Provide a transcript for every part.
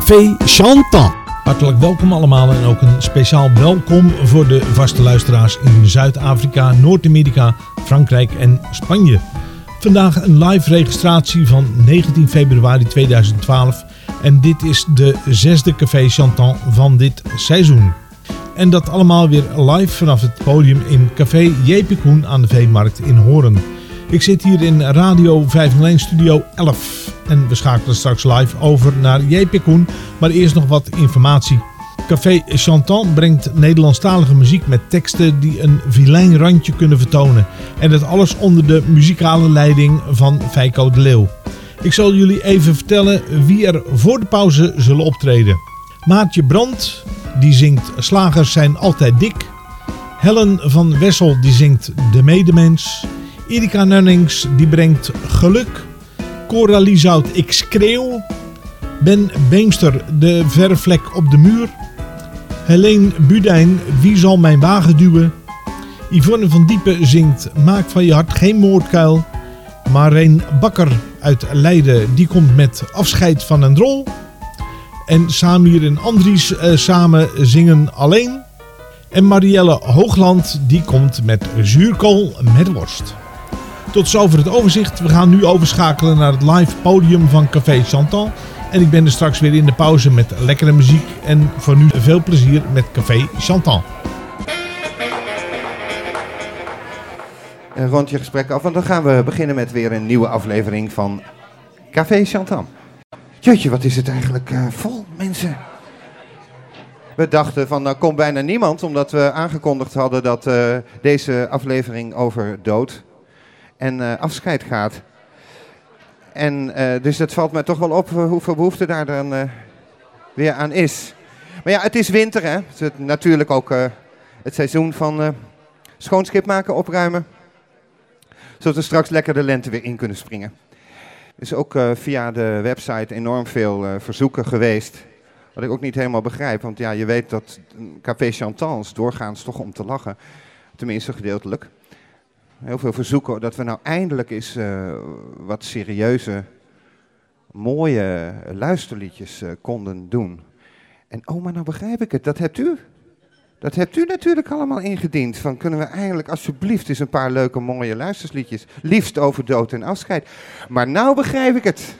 Café Chantal. Hartelijk welkom allemaal en ook een speciaal welkom voor de vaste luisteraars in Zuid-Afrika, Noord-Amerika, Frankrijk en Spanje. Vandaag een live registratie van 19 februari 2012 en dit is de zesde Café Chantal van dit seizoen. En dat allemaal weer live vanaf het podium in Café J.P. Koen aan de Veemarkt in Horen. Ik zit hier in Radio 501 Studio 11 en we schakelen straks live over naar J.P. Koen, maar eerst nog wat informatie. Café Chantant brengt Nederlandstalige muziek met teksten die een vilijn randje kunnen vertonen. En dat alles onder de muzikale leiding van Feiko de Leeuw. Ik zal jullie even vertellen wie er voor de pauze zullen optreden. Maartje Brandt, die zingt Slagers zijn altijd dik. Helen van Wessel, die zingt De Medemens. Erika Nunnings, die brengt Geluk. Cora Lieshout, Ik Schreeuw. Ben Beemster, De Verfvlek op de Muur. Helene Budijn, Wie zal mijn wagen duwen? Yvonne van Diepen zingt Maak van je hart geen moordkuil. Marijn Bakker uit Leiden, die komt met Afscheid van een drol. En Samir en Andries eh, samen zingen Alleen. En Marielle Hoogland, die komt met Zuurkool met worst. Tot zover het overzicht. We gaan nu overschakelen naar het live podium van Café Chantal. En ik ben er straks weer in de pauze met lekkere muziek. En voor nu veel plezier met Café Chantal. Rond je gesprek af, want dan gaan we beginnen met weer een nieuwe aflevering van Café Chantal. Jeetje, wat is het eigenlijk eh, vol, mensen. We dachten van, nou komt bijna niemand, omdat we aangekondigd hadden dat eh, deze aflevering over dood en eh, afscheid gaat. En eh, dus het valt mij toch wel op eh, hoeveel behoefte daar dan weer aan is. Maar ja, het is winter, hè. Het is natuurlijk ook het seizoen van schoonschip maken, opruimen. Zodat we straks lekker de lente weer in kunnen springen. Er is ook via de website enorm veel verzoeken geweest. Wat ik ook niet helemaal begrijp. Want ja, je weet dat Café Chantal is doorgaans toch om te lachen. Tenminste gedeeltelijk. Heel veel verzoeken dat we nou eindelijk eens eh, wat serieuze, mooie luisterliedjes eh, konden doen. En oh, maar nou begrijp ik het. Dat hebt u. Dat hebt u natuurlijk allemaal ingediend. Van kunnen we eindelijk alsjeblieft eens een paar leuke mooie luistersliedjes. Liefst over dood en afscheid. Maar nou begrijp ik het.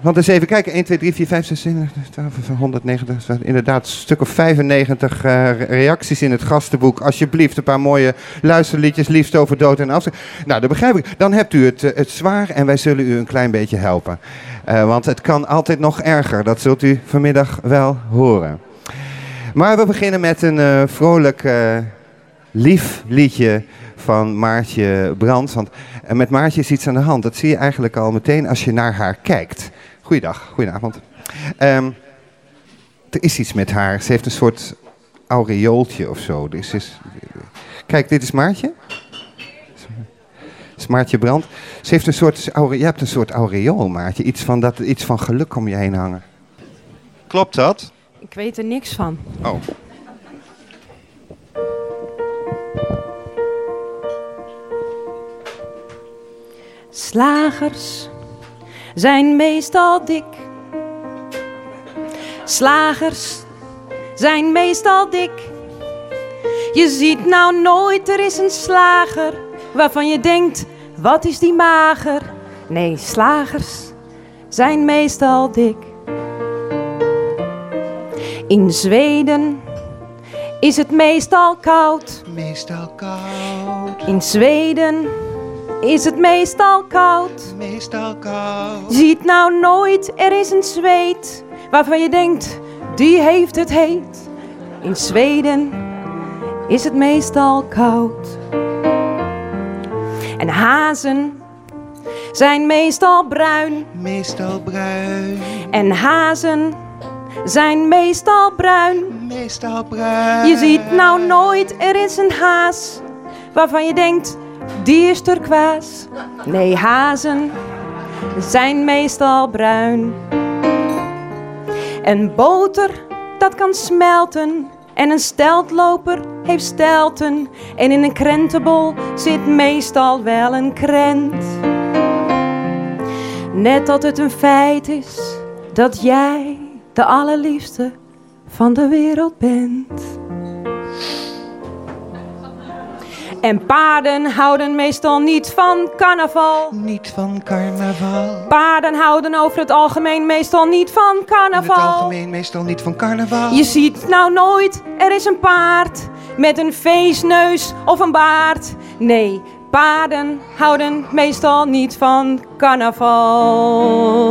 Want eens even kijken. 1, 2, 3, 4, 5, 6, 7, 8, 190. Inderdaad, een stuk of 95 eh, reacties in het gastenboek. Alsjeblieft, een paar mooie luisterliedjes. Liefst over dood en afscheid. Nou, dat begrijp ik. Dan hebt u het, eh, het zwaar en wij zullen u een klein beetje helpen. Eh, want het kan altijd nog erger. Dat zult u vanmiddag wel horen. Maar we beginnen met een eh, vrolijk, lief liedje van Maartje Brandt. Want met Maartje is iets aan de hand. Dat zie je eigenlijk al meteen als je naar haar kijkt. Goeiedag, goedenavond. Ehm, er is iets met haar. Ze heeft een soort aureooltje of zo. Dus is, kijk, dit is Maartje. Is Maartje Brandt. Ze heeft een soort, aure, je hebt een soort aureool, Maartje. Iets van, dat, iets van geluk om je heen hangen. Klopt dat? Ik weet er niks van. Oh. Slagers zijn meestal dik. Slagers zijn meestal dik. Je ziet nou nooit, er is een slager waarvan je denkt, wat is die mager? Nee, slagers zijn meestal dik. In Zweden is het meestal koud. Meestal koud, In Zweden is het meestal koud. meestal koud. Ziet nou nooit, er is een zweet waarvan je denkt, die heeft het heet. In Zweden is het meestal koud. En hazen zijn meestal bruin. Meestal bruin, En hazen zijn meestal bruin. meestal bruin. Je ziet nou nooit, er is een haas waarvan je denkt, die is turkoois. Nee, hazen zijn meestal bruin. En boter, dat kan smelten. En een steltloper heeft stelten. En in een krentenbol zit meestal wel een krent. Net dat het een feit is dat jij de allerliefste van de wereld bent. En paarden houden meestal niet van carnaval. Niet van carnaval. Paarden houden over het algemeen meestal niet van In het carnaval. algemeen meestal niet van carnaval. Je ziet nou nooit, er is een paard met een feestneus of een baard. Nee, paarden houden meestal niet van carnaval.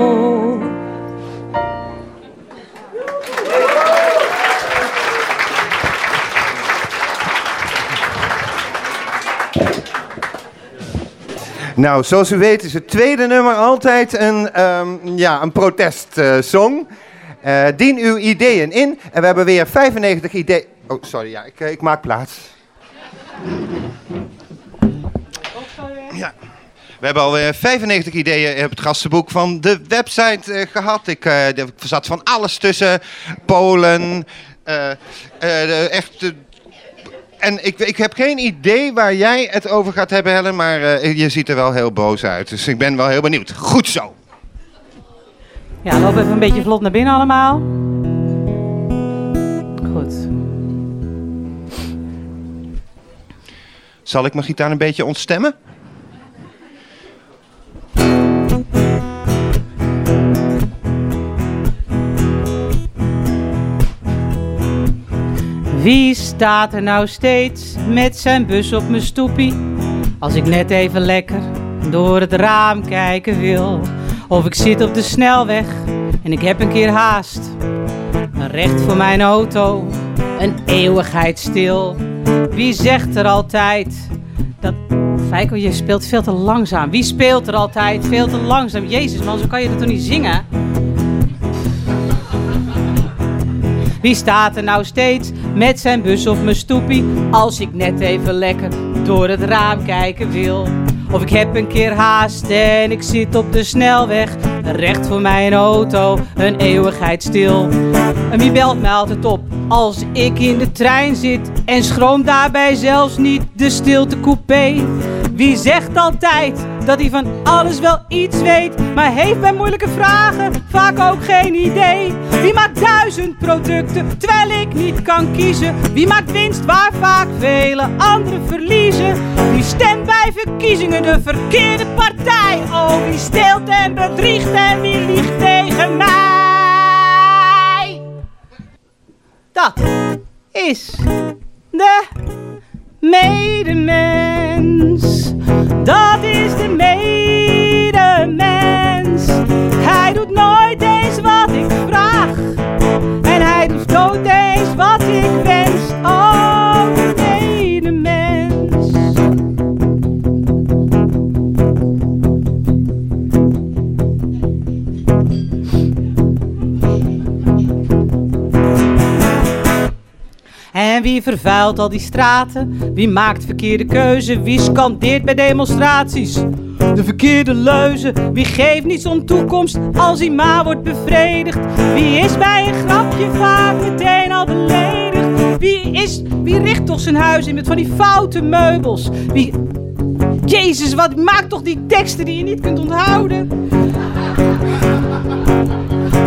Nou, zoals u weet is het tweede nummer altijd een, ehm, ja, een protestsong. Eh dien uw ideeën in. En we hebben weer 95 ideeën. Oh, sorry, ja, ik, eh, ik maak plaats. Ja. We hebben alweer 95 ideeën op het gastenboek van de website eh, gehad. Ik, eh, er zat van alles tussen. Polen, echt... en ik, ik heb geen idee waar jij het over gaat hebben, Helen, maar eh, je ziet er wel heel boos uit. Dus ik ben wel heel benieuwd. Goed zo. Ja, loop even een beetje vlot naar binnen allemaal. Goed. Zal ik mijn gitaar een beetje ontstemmen? Wie staat er nou steeds met zijn bus op mijn stoepie? Als ik net even lekker door het raam kijken wil. Of ik zit op de snelweg en ik heb een keer haast. Recht voor mijn auto, een eeuwigheid stil. Wie zegt er altijd dat... Feiko, je speelt veel te langzaam. Wie speelt er altijd veel te langzaam? Jezus man, zo kan je dat toch niet zingen? Wie staat er nou steeds met zijn bus of mijn stoepie als ik net even lekker door het raam kijken wil? Of ik heb een keer haast en ik zit op de snelweg, recht voor mijn auto, een eeuwigheid stil. En wie belt mij altijd op als ik in de trein zit en schroom daarbij zelfs niet de stilte coupé? Wie zegt altijd dat hij van alles wel iets weet, maar heeft bij moeilijke vragen vaak ook geen idee? Wie maakt duizend producten terwijl ik niet kan kiezen? Wie maakt winst waar vaak vele anderen verliezen? Wie stemt bij verkiezingen de verkeerde partij? Oh, wie steelt en bedriegt en wie liegt tegen mij? Dat is de medemens. Dat is de medemens. Hij doet nooit eens wat ik vraag. En hij doet nooit eens wat ik wens. Wie vervuilt al die straten? Wie maakt verkeerde keuze? Wie scandeert bij demonstraties? De verkeerde leuzen. Wie geeft niets om toekomst als hij maar wordt bevredigd? Wie is bij een grapje vaak meteen al beledigd? Wie is, wie richt toch zijn huis in met van die foute meubels? Wie, Jezus, wat maakt toch die teksten die je niet kunt onthouden?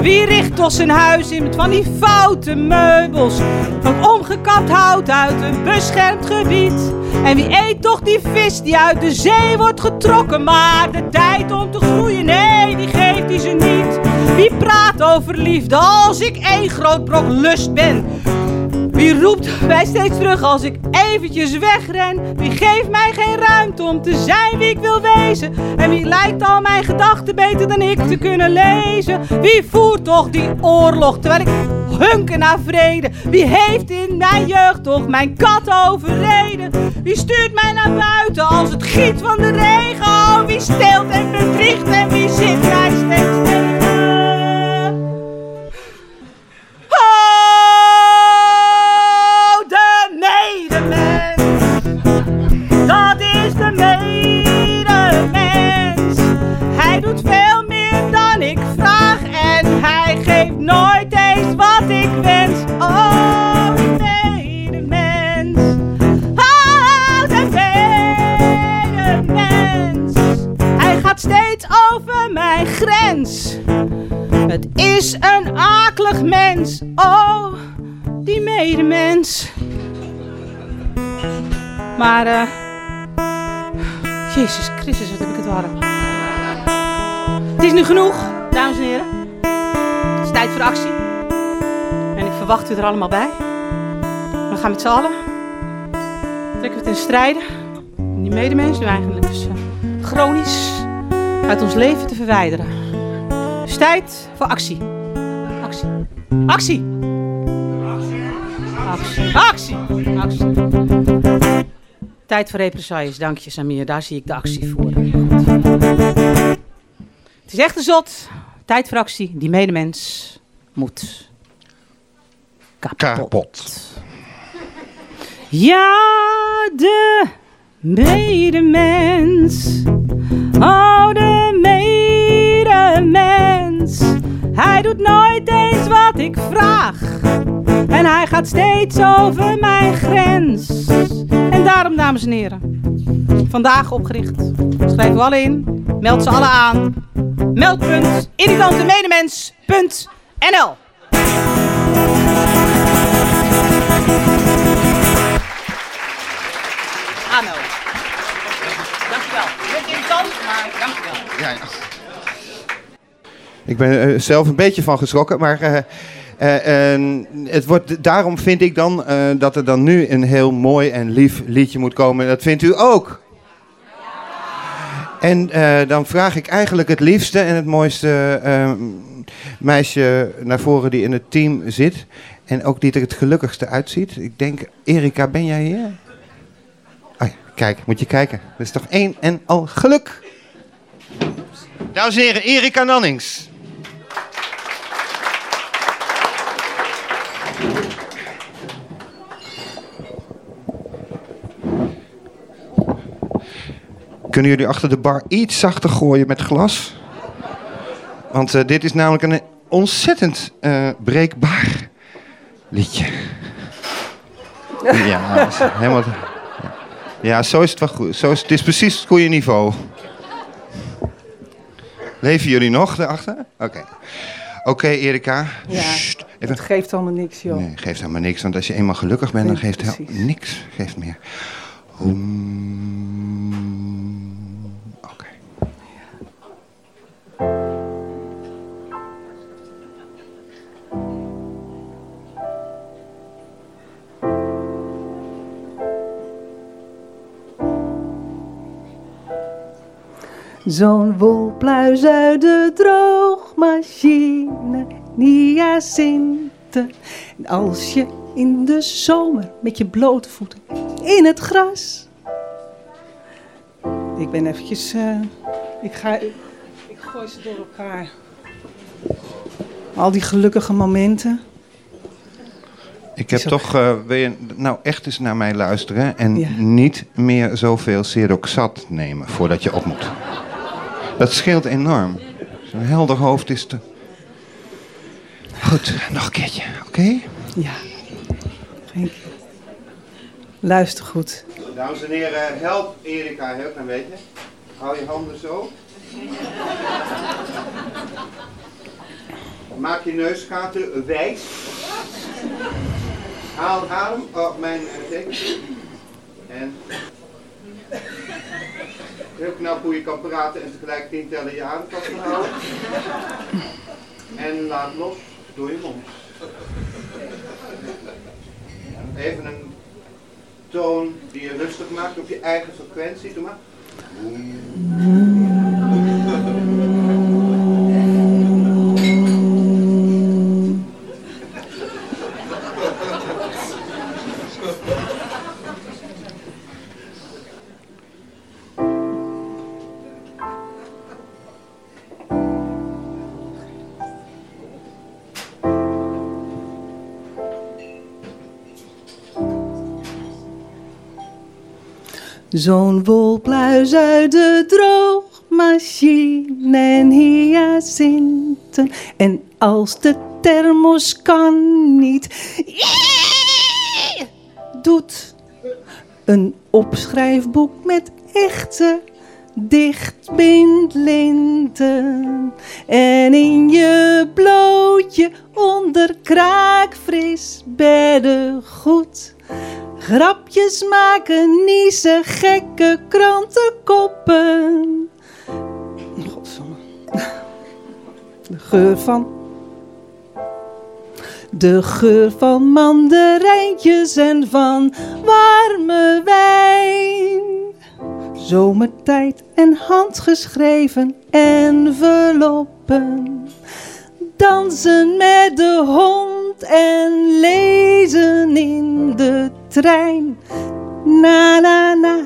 Wie richt toch zijn huis in met van die foute meubels? Van omgekapt hout uit een beschermd gebied. En wie eet toch die vis die uit de zee wordt getrokken? Maar de tijd om te groeien, nee, die geeft hij ze niet. Wie praat over liefde als ik één groot brok lust ben? Wie roept mij steeds terug als ik eventjes wegren? Wie geeft mij geen ruimte om te zijn wie ik wil wezen? En wie lijkt al mijn gedachten beter dan ik te kunnen lezen? Wie voert toch die oorlog terwijl ik hunker naar vrede? Wie heeft in mijn jeugd toch mijn kat overreden? Wie stuurt mij naar buiten als het giet van de regen? Oh, wie steelt en bedriegt en wie zit mij steeds steeds over mijn grens. Het is een akelig mens. Oh, die medemens. Maar, eh. Jezus Christus, wat heb ik het warm. Het is nu genoeg, dames en heren. Het is tijd voor actie. En ik verwacht u er allemaal bij. We gaan met z'n allen. Trekken we ten strijde. om Die medemens nu eigenlijk dus, eh, chronisch uit ons leven te verwijderen. Dus tijd voor actie. Actie. Actie. Actie. Actie. Actie. Tijd voor represailles. Dank je, Samir. Daar zie ik de actie voor. Het is echt een zot. Tijd voor actie. Die medemens moet kapot. Kapot. Ja, de medemens. Oh, Hij doet nooit eens wat ik vraag. En hij gaat steeds over mijn grens. En daarom, dames en heren, vandaag opgericht. Schrijf u alle in, meld ze alle aan. Meldpunt irritantemedemens.nl Aanmelden. Dankjewel. Je bent irritant, maar dankjewel. Ja, ja. Ik ben er zelf een beetje van geschrokken, maar eh, eh, het wordt, daarom vind ik dan eh, dat er dan nu een heel mooi en lief liedje moet komen. Dat vindt u ook. En eh, dan vraag ik eigenlijk het liefste en het mooiste eh, meisje naar voren die in het team zit. En ook die er het gelukkigste uitziet. Ik denk, Erika, ben jij hier? Ja, kijk, moet je kijken. Dat is toch één en al geluk. Dames en heren, Erika Nannings. Kunnen jullie achter de bar iets zachter gooien met glas? Want eh, dit is namelijk een ontzettend eh, breekbaar liedje. Ja, helemaal. Ja, zo is het wel goed. Zo is, het is precies het goede niveau. Leven jullie nog daarachter? Oké. Oké, Erika. Ja, Sst, even. Het geeft allemaal niks, joh. Nee, geeft helemaal niks. Want als je eenmaal gelukkig bent, dan geeft het niks. Geeft meer. Zo'n wolpluis uit de droogmachine, hyacinthe. En als je in de zomer met je blote voeten in het gras. Ik ben eventjes, eh, ik ga, ik gooi ze door elkaar. Al die gelukkige momenten. Ik heb toch, wil je nou echt eens naar mij luisteren en Ja. niet meer zoveel Seroxat nemen voordat je op moet. Dat scheelt enorm. Zo'n helder hoofd is te... Goed, nog een keertje, oké? Ja. Luister goed. Dames en heren, help Erika heel klein beetje. Hou je handen zo. Maak je neusgaten wijd. Haal adem op mijn teken. En heel knap hoe je kan praten en tegelijk tien tellen je adem kan houden. En laat los door je mond. even een toon die je rustig maakt op je eigen frequentie. Doe maar. Zo'n wolpluis uit de droogmachine en hyacinten. En als de thermos kan niet doet een opschrijfboek met echte dichtbindlinten. En in je blootje onder kraakfris beddengoed. Grapjes maken, niezen, gekke krantenkoppen. Godverdomme. De geur van... De geur van mandarijntjes en van warme wijn. Zomertijd en handgeschreven enveloppen. Dansen met de hond en lezen in de trein. Na na na,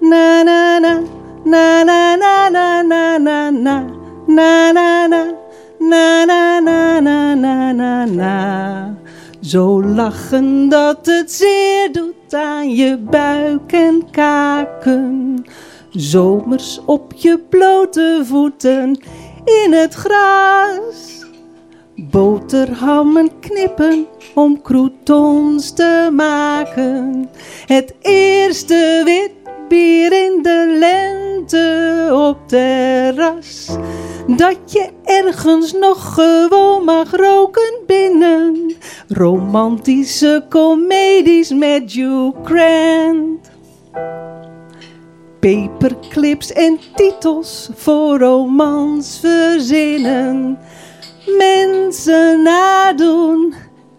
na na na, na na na na na na na, na na na, na na na na na na na. Zo lachen dat het zeer doet aan je buik en kaken. Zomers op je blote voeten in het gras. Boterhammen knippen om croutons te maken. Het eerste wit bier in de lente op terras. Dat je ergens nog gewoon mag roken binnen. Romantische comedies met Hugh Grant. Paperclips en titels voor romans verzinnen. Mensen nadoen,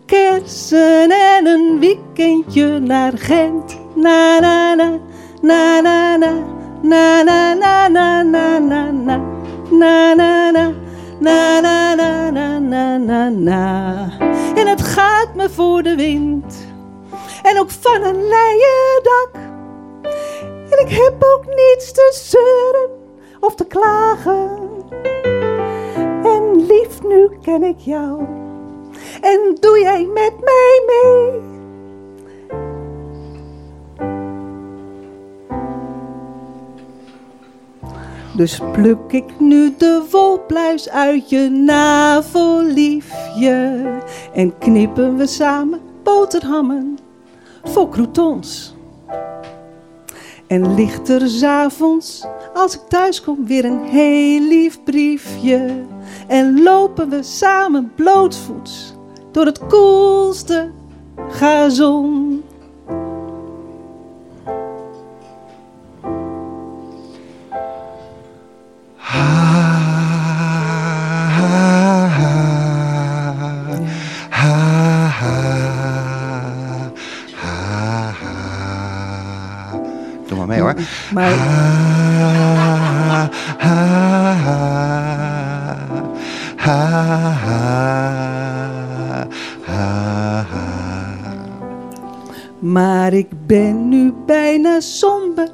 kersen en een weekendje naar Gent. Na na na, na na na, na na na na na na na, na na na, na na na na na na na. En het gaat me voor de wind, en ook van een leien dak. En ik heb ook niets te zeuren of te klagen. En lief, nu ken ik jou. En doe jij met mij mee? Dus pluk ik nu de wolpluis uit je navelliefje. En knippen we samen boterhammen voor croutons. En ligt er 's avonds, als ik thuis kom, weer een heel lief briefje. En lopen we samen blootvoets door het koelste gazon. Doe maar mee hoor. Maar ik ben nu bijna somber,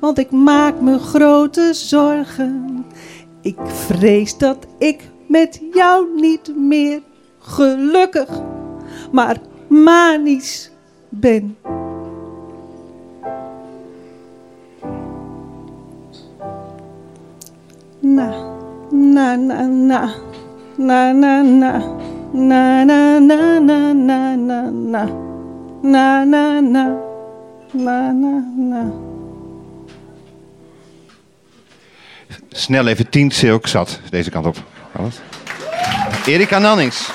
want ik maak me grote zorgen. Ik vrees dat ik met jou niet meer gelukkig, maar manisch ben. Na, na, na, na, na, na, na, na, na, na, na, na, na, na. Na na na na na. Snel even 10 silk zat deze kant op. Alles. Erika Nannings.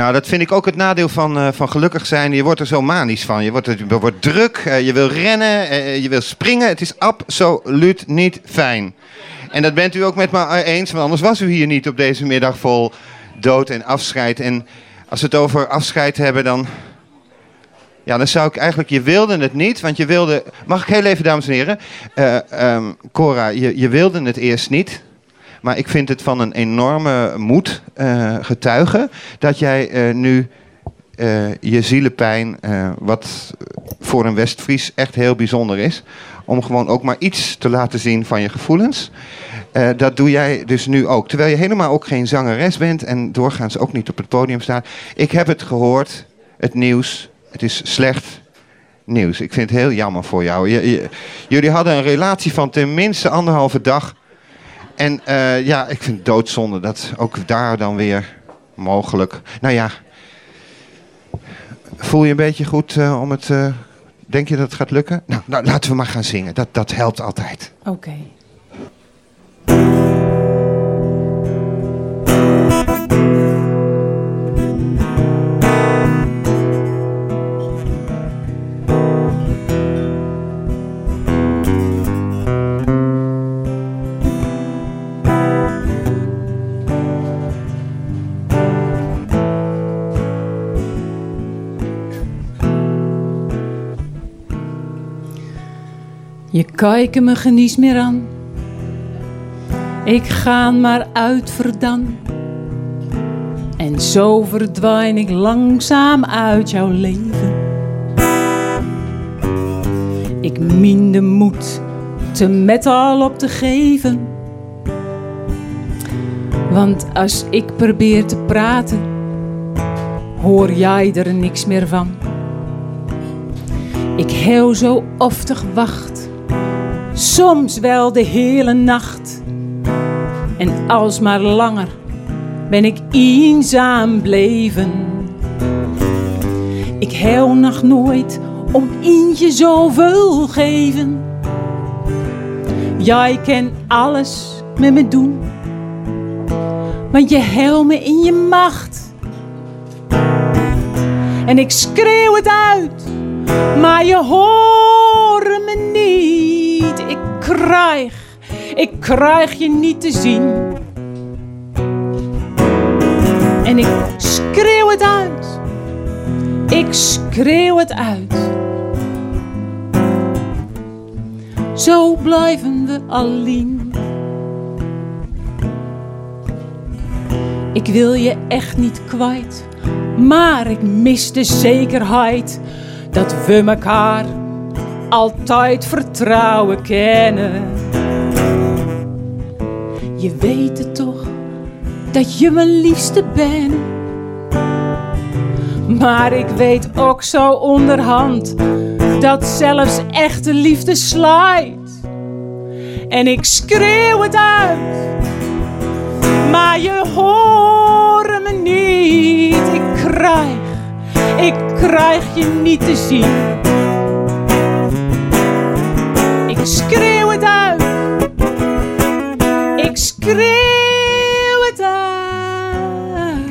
Nou, dat vind ik ook het nadeel van, eh, van gelukkig zijn. Je wordt er zo manisch van. Je wordt, je wordt druk, eh, je wil rennen, eh, je wil springen. Het is absoluut niet fijn. En dat bent u ook met me eens, want anders was u hier niet op deze middag vol dood en afscheid. En als we het over afscheid hebben, dan. Ja, dan zou ik eigenlijk. Je wilde het niet, want je wilde. Mag ik heel even, dames en heren? Eh, ehm, Cora, je, je wilde het eerst niet. Maar ik vind het van een enorme moed eh, getuigen dat jij eh, nu je zielenpijn, eh, wat voor een Westfries echt heel bijzonder is, om gewoon ook maar iets te laten zien van je gevoelens. Eh, dat doe jij dus nu ook. Terwijl je helemaal ook geen zangeres bent en doorgaans ook niet op het podium staat. Ik heb het gehoord, het nieuws. Het is slecht nieuws. Ik vind het heel jammer voor jou. Jullie hadden een relatie van tenminste anderhalve dag. En eh, ja, ik vind het doodzonde dat ook daar dan weer mogelijk. Nou ja, voel je een beetje goed eh, om het. eh, denk je dat het gaat lukken? Nou, nou, laten we maar gaan zingen. Dat, dat helpt altijd. Oké. Je kijkt me genies meer aan. Ik ga maar uit verdan. En zo verdwijn ik langzaam uit jouw leven. Ik min de moed te met al op te geven. Want als ik probeer te praten, hoor jij er niks meer van. Ik heel zo oftig wacht, soms wel de hele nacht. En alsmaar langer ben ik eenzaam bleven. Ik heel nog nooit om eentje zoveel geven. Jij kan alles met me doen, want je heel me in je macht. En ik schreeuw het uit, maar je hoort krijg, ik krijg je niet te zien. En ik schreeuw het uit, ik schreeuw het uit. Zo blijven we alleen. Ik wil je echt niet kwijt, maar ik mis de zekerheid dat we elkaar altijd vertrouwen kennen. Je weet het toch, dat je mijn liefste bent. Maar ik weet ook zo onderhand dat zelfs echte liefde slijt. En ik schreeuw het uit, maar je hoort me niet. Ik krijg, ik krijg je niet te zien. Schreeuw het uit, ik schreeuw het uit.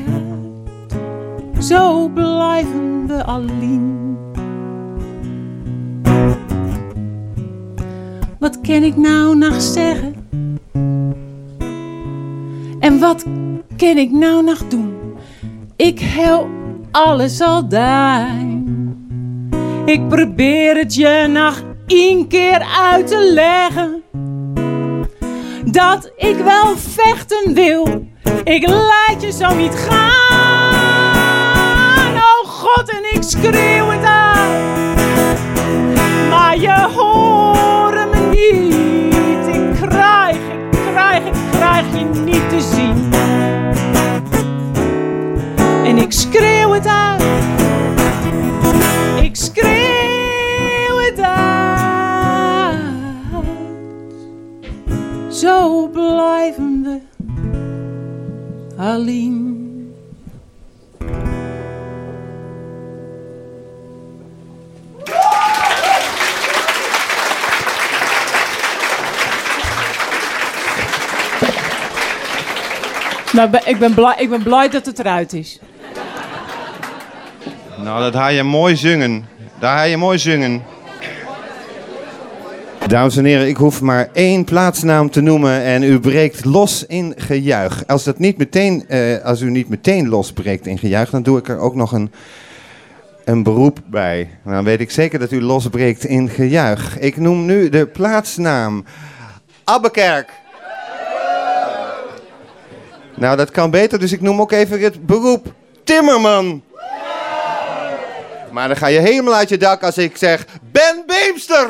Zo blijven we alleen. Wat kan ik nou nog zeggen? En wat kan ik nou nog doen? Ik hel alles al dijn. Ik probeer het je nog één keer uit te leggen. Dat ik wel vechten wil. Ik laat je zo niet gaan. Oh God, en ik schreeuw het uit. Maar je hoort me niet. Ik krijg, ik krijg, ik krijg je niet te zien. En ik schreeuw het uit. Zo blijven we alleen. Nou, ik ben, blij, ik ben blij dat het eruit is. Nou, dat ga je mooi zingen. Daar ga je mooi zingen. Dames en heren, ik hoef maar één plaatsnaam te noemen en u breekt los in gejuich. Als, dat niet meteen, eh, als u niet meteen losbreekt in gejuich, dan doe ik er ook nog een, een beroep bij. Dan weet ik zeker dat u losbreekt in gejuich. Ik noem nu de plaatsnaam Abbekerk. Nou, dat kan beter, dus ik noem ook even het beroep Timmerman. Maar dan ga je helemaal uit je dak als ik zeg Ben Beemster.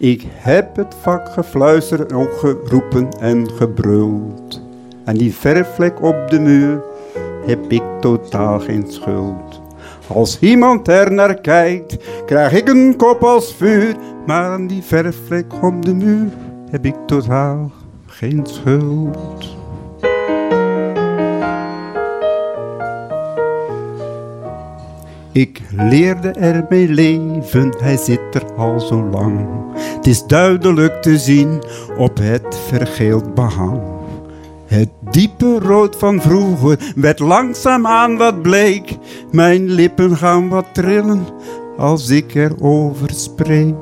Ik heb het vak gefluisterd, ook geroepen en gebruld. En die verfvlek op de muur heb ik totaal geen schuld. Als iemand er naar kijkt, krijg ik een kop als vuur. Maar aan die verfvlek op de muur heb ik totaal geen schuld. Ik leerde ermee leven, hij zit er al zo lang. Het is duidelijk te zien op het vergeeld behang. Het diepe rood van vroeger werd langzaamaan wat bleek. Mijn lippen gaan wat trillen als ik erover spreek.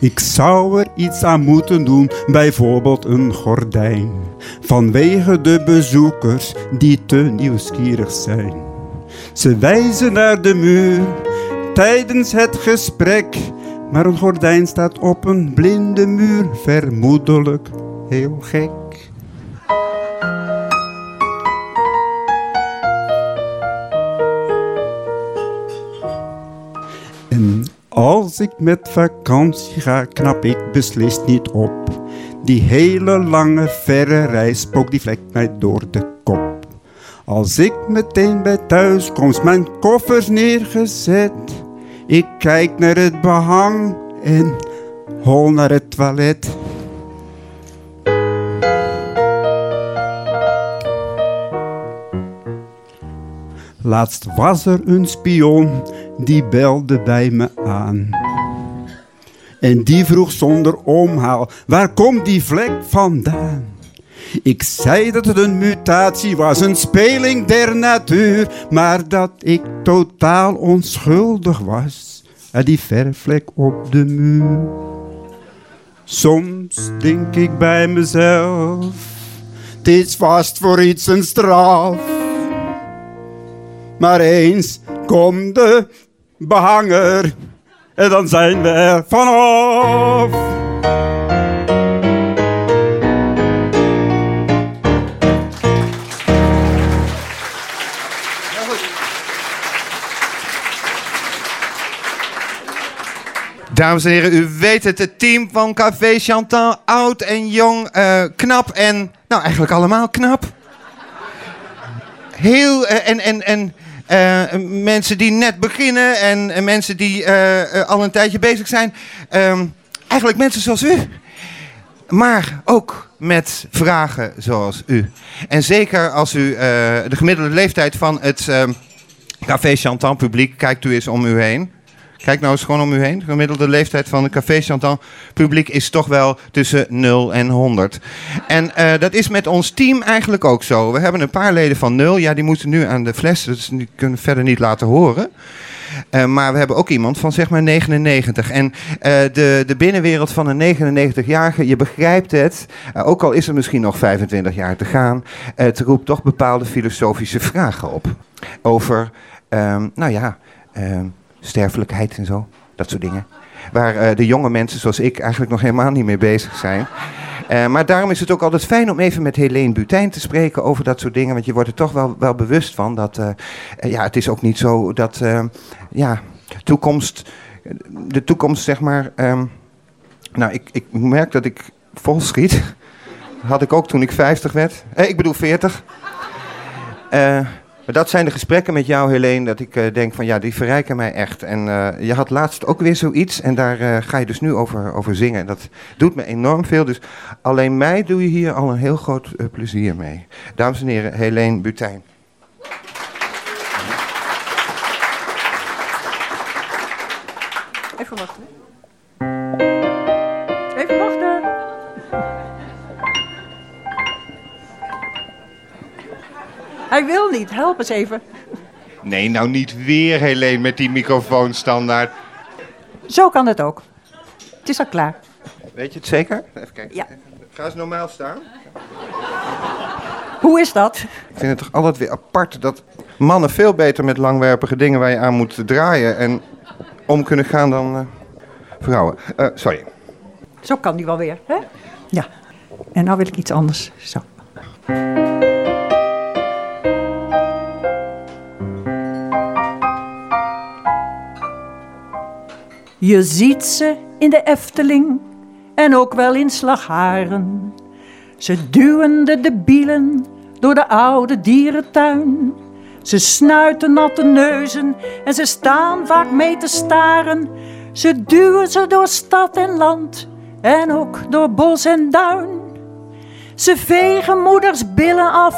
Ik zou er iets aan moeten doen, bijvoorbeeld een gordijn. Vanwege de bezoekers die te nieuwsgierig zijn. Ze wijzen naar de muur tijdens het gesprek. Maar een gordijn staat op een blinde muur, vermoedelijk heel gek. En als ik met vakantie ga, knap ik beslist niet op. Die hele lange, verre reis spookt die vlek mij door de kop. Als ik meteen bij thuiskomst mijn koffers neergezet. Ik kijk naar het behang en hol naar het toilet. Laatst was er een spion die belde bij me aan. En die vroeg zonder omhaal, waar komt die vlek vandaan? Ik zei dat het een mutatie was, een speling der natuur, maar dat ik totaal onschuldig was aan die verfvlek op de muur. Soms denk ik bij mezelf, het is vast voor iets een straf. Maar eens komt de behanger en dan zijn we vanaf. Dames en heren, u weet het, het team van Café Chantal, oud en jong, eh, knap en, nou eigenlijk allemaal knap. Heel, eh, en, en, en eh, mensen die net beginnen en, en mensen die al een tijdje bezig zijn. Ehm, eigenlijk mensen zoals u. Maar ook met vragen zoals u. En zeker als u de gemiddelde leeftijd van het ehm, Café Chantal publiek, kijkt u eens om u heen. Kijk nou eens gewoon om u heen. De gemiddelde leeftijd van het Café Chantal publiek is toch wel tussen 0 en 100. En eh, dat is met ons team eigenlijk ook zo. We hebben een paar leden van 0. Ja, die moeten nu aan de fles, dus die kunnen verder niet laten horen. Eh, maar we hebben ook iemand van zeg maar 99. En eh, de, de binnenwereld van een 99-jarige, je begrijpt het, ook al is er misschien nog 25 jaar te gaan, het roept toch bepaalde filosofische vragen op. Over, ehm, nou ja, ehm, sterfelijkheid en zo, dat soort dingen. Waar eh, de jonge mensen zoals ik eigenlijk nog helemaal niet mee bezig zijn. Eh, maar daarom is het ook altijd fijn om even met Helene Butijn te spreken over dat soort dingen. Want je wordt er toch wel, wel bewust van dat. eh, ja, het is ook niet zo dat. ja, toekomst. De toekomst, zeg maar. ehm, nou, ik, ik merk dat ik vol schiet. Had ik ook toen ik 50 werd. Eh, ik bedoel 40. Maar dat zijn de gesprekken met jou, Helene, dat ik eh, denk van ja, die verrijken mij echt. En eh, je had laatst ook weer zoiets en daar eh, ga je dus nu over, over zingen. Dat doet me enorm veel, dus alleen mij doe je hier al een heel groot plezier mee. Dames en heren, Helene Butijn. Even wachten. Even Hij wil niet. Help eens even. Nee, nou niet weer Helene met die microfoon standaard. Zo kan het ook. Het is al klaar. Weet je het zeker? Even kijken. Ja. Ga eens normaal staan. Hoe is dat? Ik vind het toch altijd weer apart dat mannen veel beter met langwerpige dingen waar je aan moet draaien en om kunnen gaan dan eh, vrouwen. Eh, sorry. Zo kan die wel weer, hè? Ja. En nou wil ik iets anders. Zo. Je ziet ze in de Efteling en ook wel in Slagharen. Ze duwen de debielen door de oude dierentuin. Ze snuiten natte neuzen en ze staan vaak mee te staren. Ze duwen ze door stad en land en ook door bos en duin. Ze vegen moeders billen af,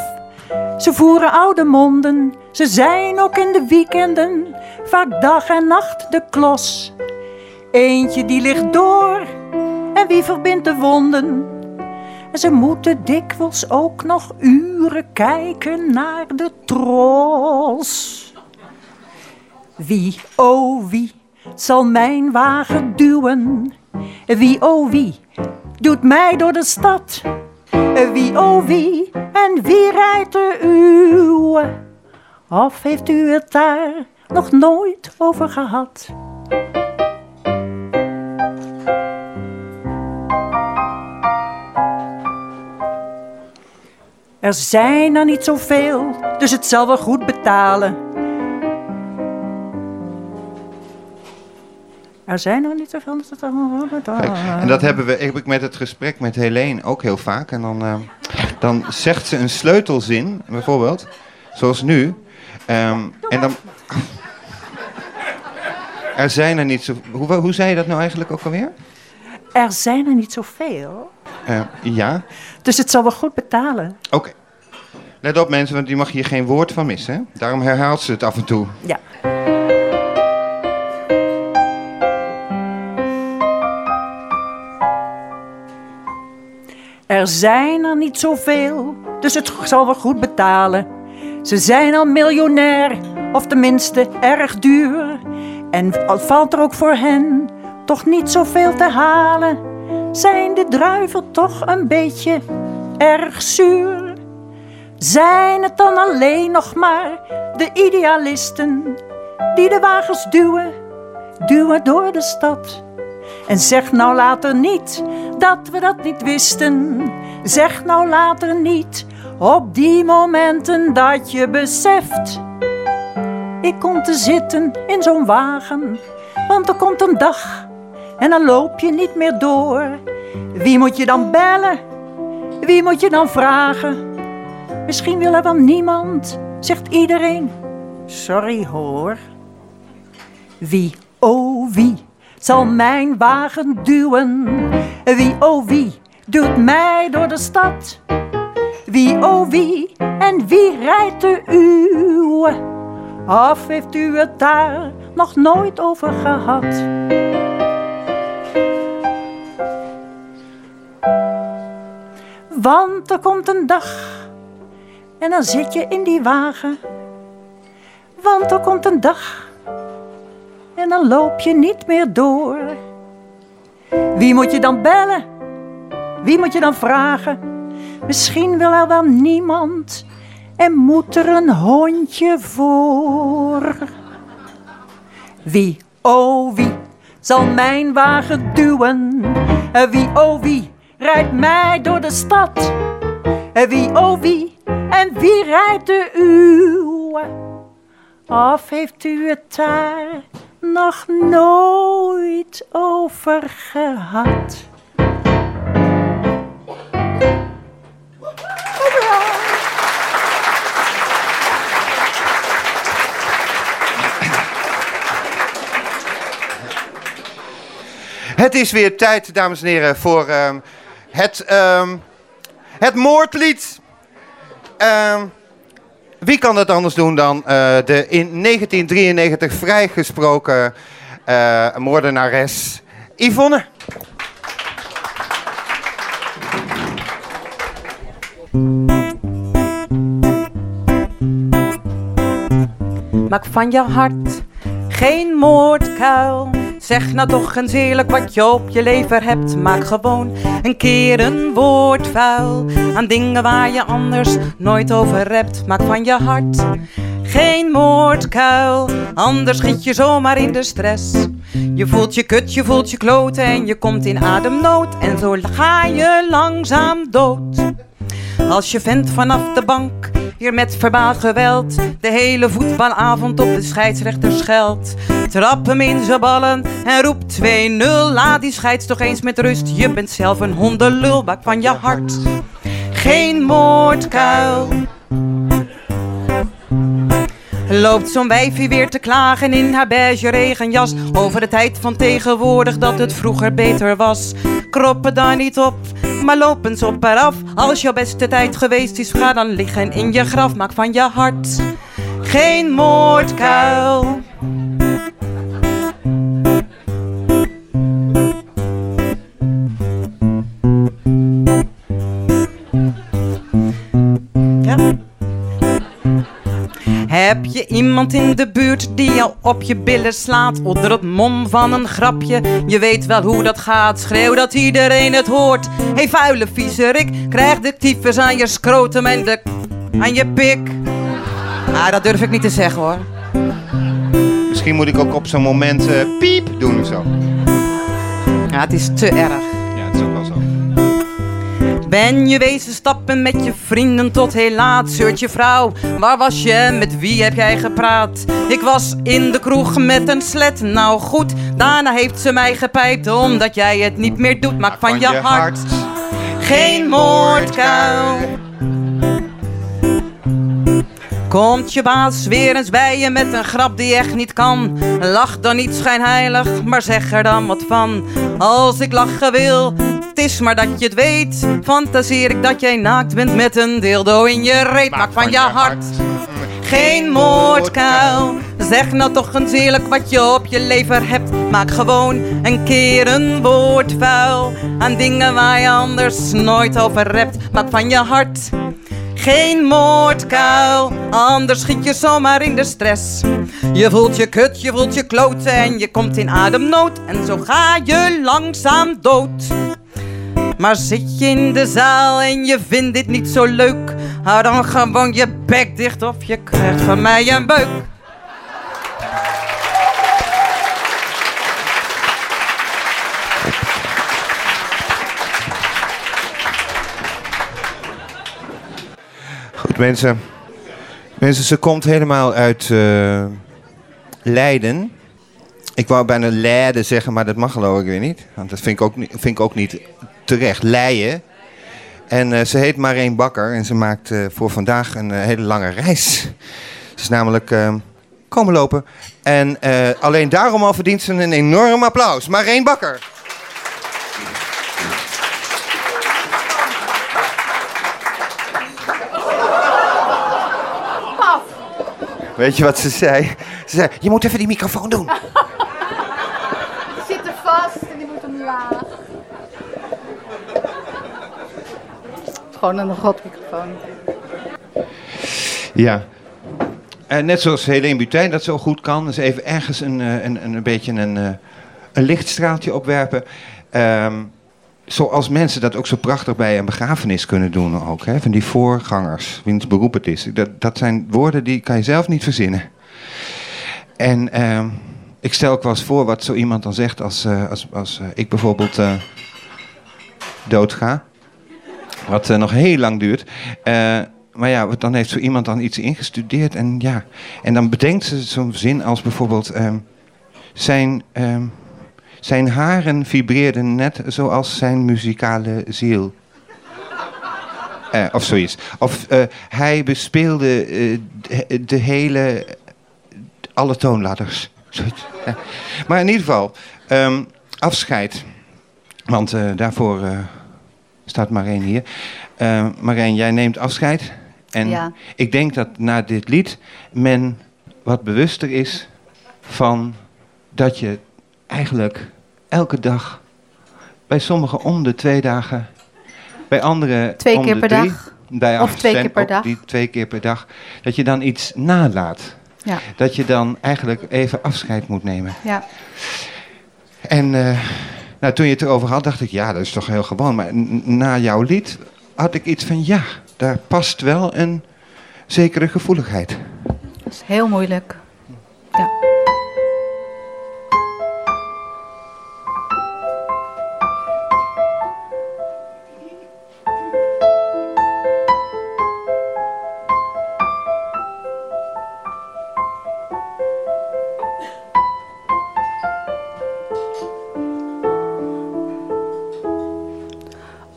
ze voeren oude monden. Ze zijn ook in de weekenden vaak dag en nacht de klos. Eentje die ligt door en wie verbindt de wonden? En ze moeten dikwijls ook nog uren kijken naar de trolls. Wie, oh wie, zal mijn wagen duwen? Wie, oh wie, doet mij door de stad? Wie, oh wie, en wie rijdt de uwe? Of heeft u het daar nog nooit over gehad? Er zijn er niet zoveel, dus het zal wel goed betalen. Er zijn er niet zoveel, dus het zal wel goed betalen. En dat hebben we, heb ik met het gesprek met Helene ook heel vaak. En dan, eh, dan zegt ze een sleutelzin, bijvoorbeeld, zoals nu. Ehm, en dan. Er zijn er niet zo. Hoe, hoe zei je dat nou eigenlijk ook alweer? Er zijn er niet zoveel, Eh, ja, dus het zal wel goed betalen. oké. Let op mensen, want die mag hier geen woord van missen. Hè? Daarom herhaalt ze het af en toe. Ja. Er zijn er niet zoveel, dus het zal wel goed betalen. Ze zijn al miljonair, of tenminste erg duur. En al valt er ook voor hen toch niet zoveel te halen, zijn de druiven toch een beetje erg zuur. Zijn het dan alleen nog maar de idealisten die de wagens duwen, duwen door de stad? En zeg nou later niet dat we dat niet wisten. Zeg nou later niet op die momenten dat je beseft. Ik kom te zitten in zo'n wagen, want er komt een dag en dan loop je niet meer door. Wie moet je dan bellen? Wie moet je dan vragen? Misschien wil er wel niemand, zegt iedereen. Sorry hoor. Wie, oh wie, zal mijn wagen duwen? Wie, oh wie, doet mij door de stad? Wie, oh wie, en wie rijdt de uwe? Of heeft u het daar nog nooit over gehad? Want er komt een dag en dan zit je in die wagen. Want er komt een dag en dan loop je niet meer door. Wie moet je dan bellen? Wie moet je dan vragen? Misschien wil er wel niemand en moet er een hondje voor. Wie, oh wie, zal mijn wagen duwen? Wie, oh wie, rijdt mij door de stad? Wie, oh wie, en wie rijdt de uwe? Of heeft u het daar nog nooit over gehad? Het is weer tijd, dames en heren, voor ehm, het, ehm, het moordlied. Ehm, wie kan dat anders doen dan eh, de in 1993 vrijgesproken eh, moordenares Yvonne. Maak van je hart geen moordkuil. Zeg nou toch eens eerlijk wat je op je lever hebt. Maak gewoon een keer een woord vuil. Aan dingen waar je anders nooit over hebt. Maak van je hart geen moordkuil. Anders schiet je zomaar in de stress. Je voelt je kut, je voelt je kloten en je komt in ademnood. En zo ga je langzaam dood. Als je vent vanaf de bank hier met verbaal geweld de hele voetbalavond op de scheidsrechter scheldt. Trap hem in zijn ballen en roep 2-0. Laat die scheids toch eens met rust. Je bent zelf een hondenlulbak van je hart. Geen moordkuil. Loopt zo'n wijfie weer te klagen in haar beige regenjas Over de tijd van tegenwoordig dat het vroeger beter was Kroppen daar niet op, maar loop eens op eraf Als jouw beste tijd geweest is, ga dan liggen in je graf. Maak van je hart geen moordkuil je iemand in de buurt die jou op je billen slaat onder het mom van een grapje? Je weet wel hoe dat gaat, schreeuw dat iedereen het hoort. Hey vuile viezerik, krijg de tyfus aan je scrotum en de... aan je pik. Ah, dat durf ik niet te zeggen hoor. Misschien moet ik ook op zo'n moment eh, piep doen of zo. Ja, het is te erg. Ja, het is ook wel zo. Ben je wezen stappen met je vrienden tot heel laat? Zeurt je vrouw, waar was je? Met wie heb jij gepraat? Ik was in de kroeg met een slet, nou goed. Daarna heeft ze mij gepijpt, omdat jij het niet meer doet. Maak van, je, hart geen moordkuil. Komt je baas weer eens bij je met een grap die echt niet kan? Lach dan niet schijnheilig, maar zeg er dan wat van. Als ik lachen wil, is maar dat je het weet. Fantaseer ik dat jij naakt bent met een dildo in je reet. Maak van je hart geen moordkuil. Zeg nou toch eens eerlijk wat je op je lever hebt. Maak gewoon een keer een woord vuil. Aan dingen waar je anders nooit over hebt. Maak van je hart geen moordkuil. Anders schiet je zomaar in de stress. Je voelt je kut, je voelt je kloten en je komt in ademnood. En zo ga je langzaam dood. Maar zit je in de zaal en je vindt dit niet zo leuk? Hou dan gewoon je bek dicht of je krijgt van mij een beuk. Goed, mensen. Mensen, ze komt helemaal uit eh, Leiden. Ik wou bijna Leiden zeggen, maar dat mag geloof ik weer niet. Want dat vind ik ook, vind ik ook niet terecht. Leien. En eh, ze heet Marijn Bakker en ze maakt eh, voor vandaag een eh, hele lange reis. Ze is namelijk eh, komen lopen. En alleen daarom al verdient ze een enorm applaus. Marijn Bakker. Weet je wat ze zei? Ze zei, je moet even die microfoon doen. Die zitten vast en die moeten omlaag. Gewoon een godmicrofoon. Ja. En net zoals Helene Butijn dat zo goed kan, dus even ergens een, eh, een, een, een beetje een, eh, een lichtstraaltje opwerpen. Ehm, zoals mensen dat ook zo prachtig bij een begrafenis kunnen doen ook. Hè? Van die voorgangers, wiens beroep het is. Dat, dat zijn woorden die kan je zelf niet verzinnen. En ehm, ik stel ook wel eens voor wat zo iemand dan zegt als, eh, als, als eh, ik bijvoorbeeld eh, doodga. Wat eh, nog heel lang duurt. Eh, maar ja, dan heeft zo iemand dan iets ingestudeerd. En, ja, en dan bedenkt ze zo'n zin als bijvoorbeeld... ehm, zijn, ehm, zijn haren vibreerden net zoals zijn muzikale ziel. Eh, of zoiets. Of hij bespeelde de, hele... alle toonladders. Zoiets. Ja. Maar in ieder geval, ehm, afscheid. Want daarvoor staat Marijn hier. Eh Marijn, jij neemt afscheid. En Ja. ik denk dat na dit lied men wat bewuster is van dat je eigenlijk elke dag. Bij sommigen om de twee dagen. Bij anderen Twee om keer de per drie. dag. Bij Of twee keer per dag. Die twee keer per dag. Dat je dan iets nalaat. Ja. Dat je dan eigenlijk even afscheid moet nemen. Ja. En eh, nou, toen je het erover had, dacht ik, ja, dat is toch heel gewoon. Maar na jouw lied had ik iets van, ja, daar past wel een zekere gevoeligheid. Dat is heel moeilijk.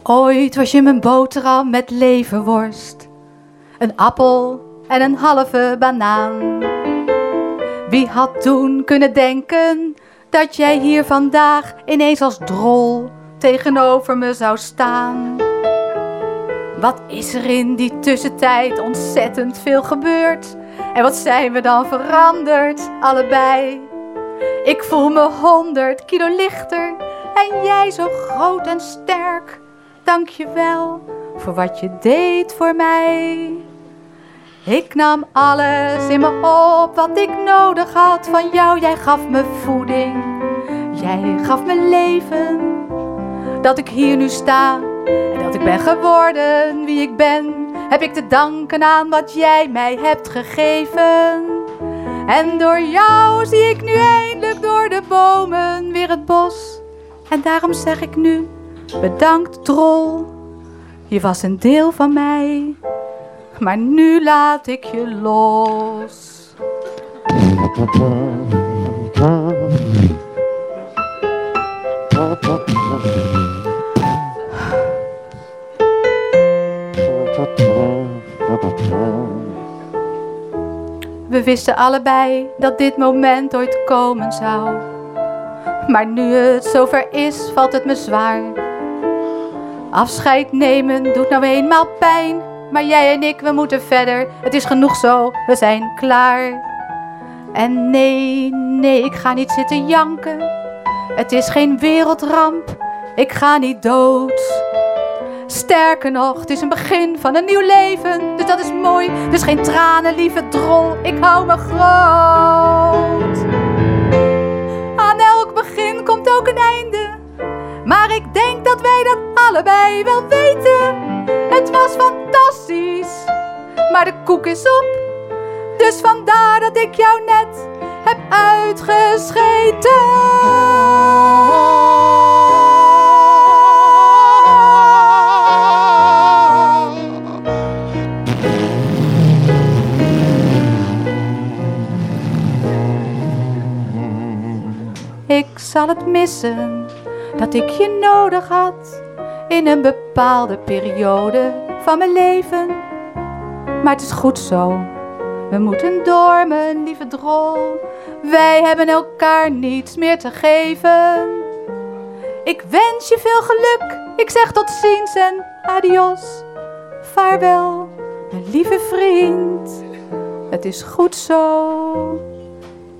Ooit was je mijn boterham met leverworst, een appel en een halve banaan. Wie had toen kunnen denken dat jij hier vandaag ineens als drol tegenover me zou staan? Wat is er in die tussentijd ontzettend veel gebeurd? En wat zijn we dan veranderd, allebei? Ik voel me honderd kilo lichter en jij zo groot en sterk. Dank je wel voor wat je deed voor mij. Ik nam alles in me op wat ik nodig had van jou. Jij gaf me voeding, jij gaf me leven. Dat ik hier nu sta en dat ik ben geworden wie ik ben, heb ik te danken aan wat jij mij hebt gegeven. En door jou zie ik nu eindelijk door de bomen weer het bos. En daarom zeg ik nu, bedankt drol. Je was een deel van mij, maar nu laat ik je los. We wisten allebei dat dit moment ooit komen zou. Maar nu het zover is, valt het me zwaar. Afscheid nemen doet nou eenmaal pijn. Maar jij en ik, we moeten verder. Het is genoeg zo, we zijn klaar. En nee, nee, ik ga niet zitten janken. Het is geen wereldramp, ik ga niet dood. Sterker nog, het is een begin van een nieuw leven. Dus dat is mooi. Dus geen tranen, lieve drol. Ik hou me groot. Aan elk begin komt ook een einde. Maar ik denk dat wij dat allebei wel weten. Het was fantastisch. Maar de koek is op. Dus vandaar dat ik jou net heb uitgescheten. Ik zal het missen dat ik je nodig had in een bepaalde periode van mijn leven. Maar het is goed zo. We moeten door, mijn lieve drol. Wij hebben elkaar niets meer te geven. Ik wens je veel geluk. Ik zeg tot ziens en adios. Vaarwel, mijn lieve vriend. Het is goed zo.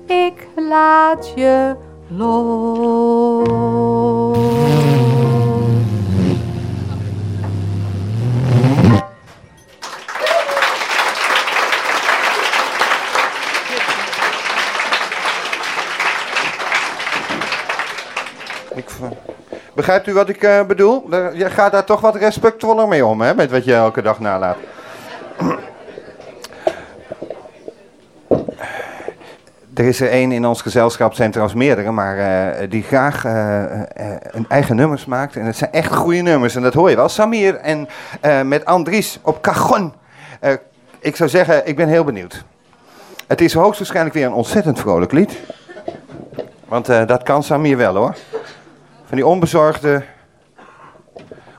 Ik laat je los. Begrijpt u wat ik eh, bedoel? Je gaat daar toch wat respectvoller mee om, hè, met wat je elke dag nalaat. Er is er één in ons gezelschap, zijn trouwens meerdere, maar eh, die graag eh, een eigen nummers maakt. En het zijn echt goede nummers, en dat hoor je wel. Samir en met Andries op cajon. Ik zou zeggen, ik ben heel benieuwd. Het is hoogstwaarschijnlijk weer een ontzettend vrolijk lied. Want dat kan Samir wel hoor. Van die onbezorgde,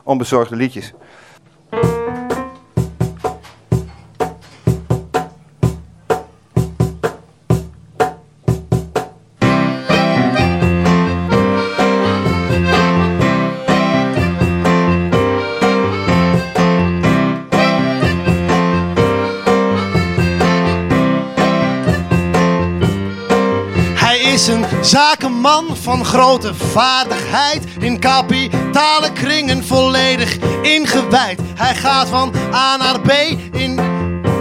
onbezorgde liedjes. Hij is een zakenman van grote vaardigheid. In kapitale kringen volledig ingewijd. Hij gaat van A naar B in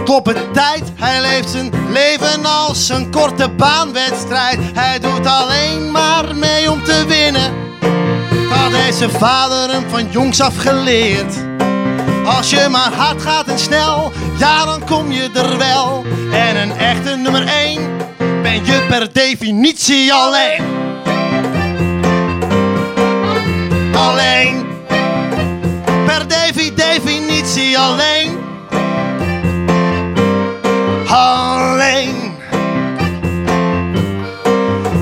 kloppe tijd. Hij leeft zijn leven als een korte baanwedstrijd. Hij doet alleen maar mee om te winnen. Heeft zijn vader hem van jongs af geleerd. Als je maar hard gaat en snel, ja dan kom je er wel. En een echte nummer 1 ben je per definitie alleen. Alleen. Per defi definitie alleen. Alleen.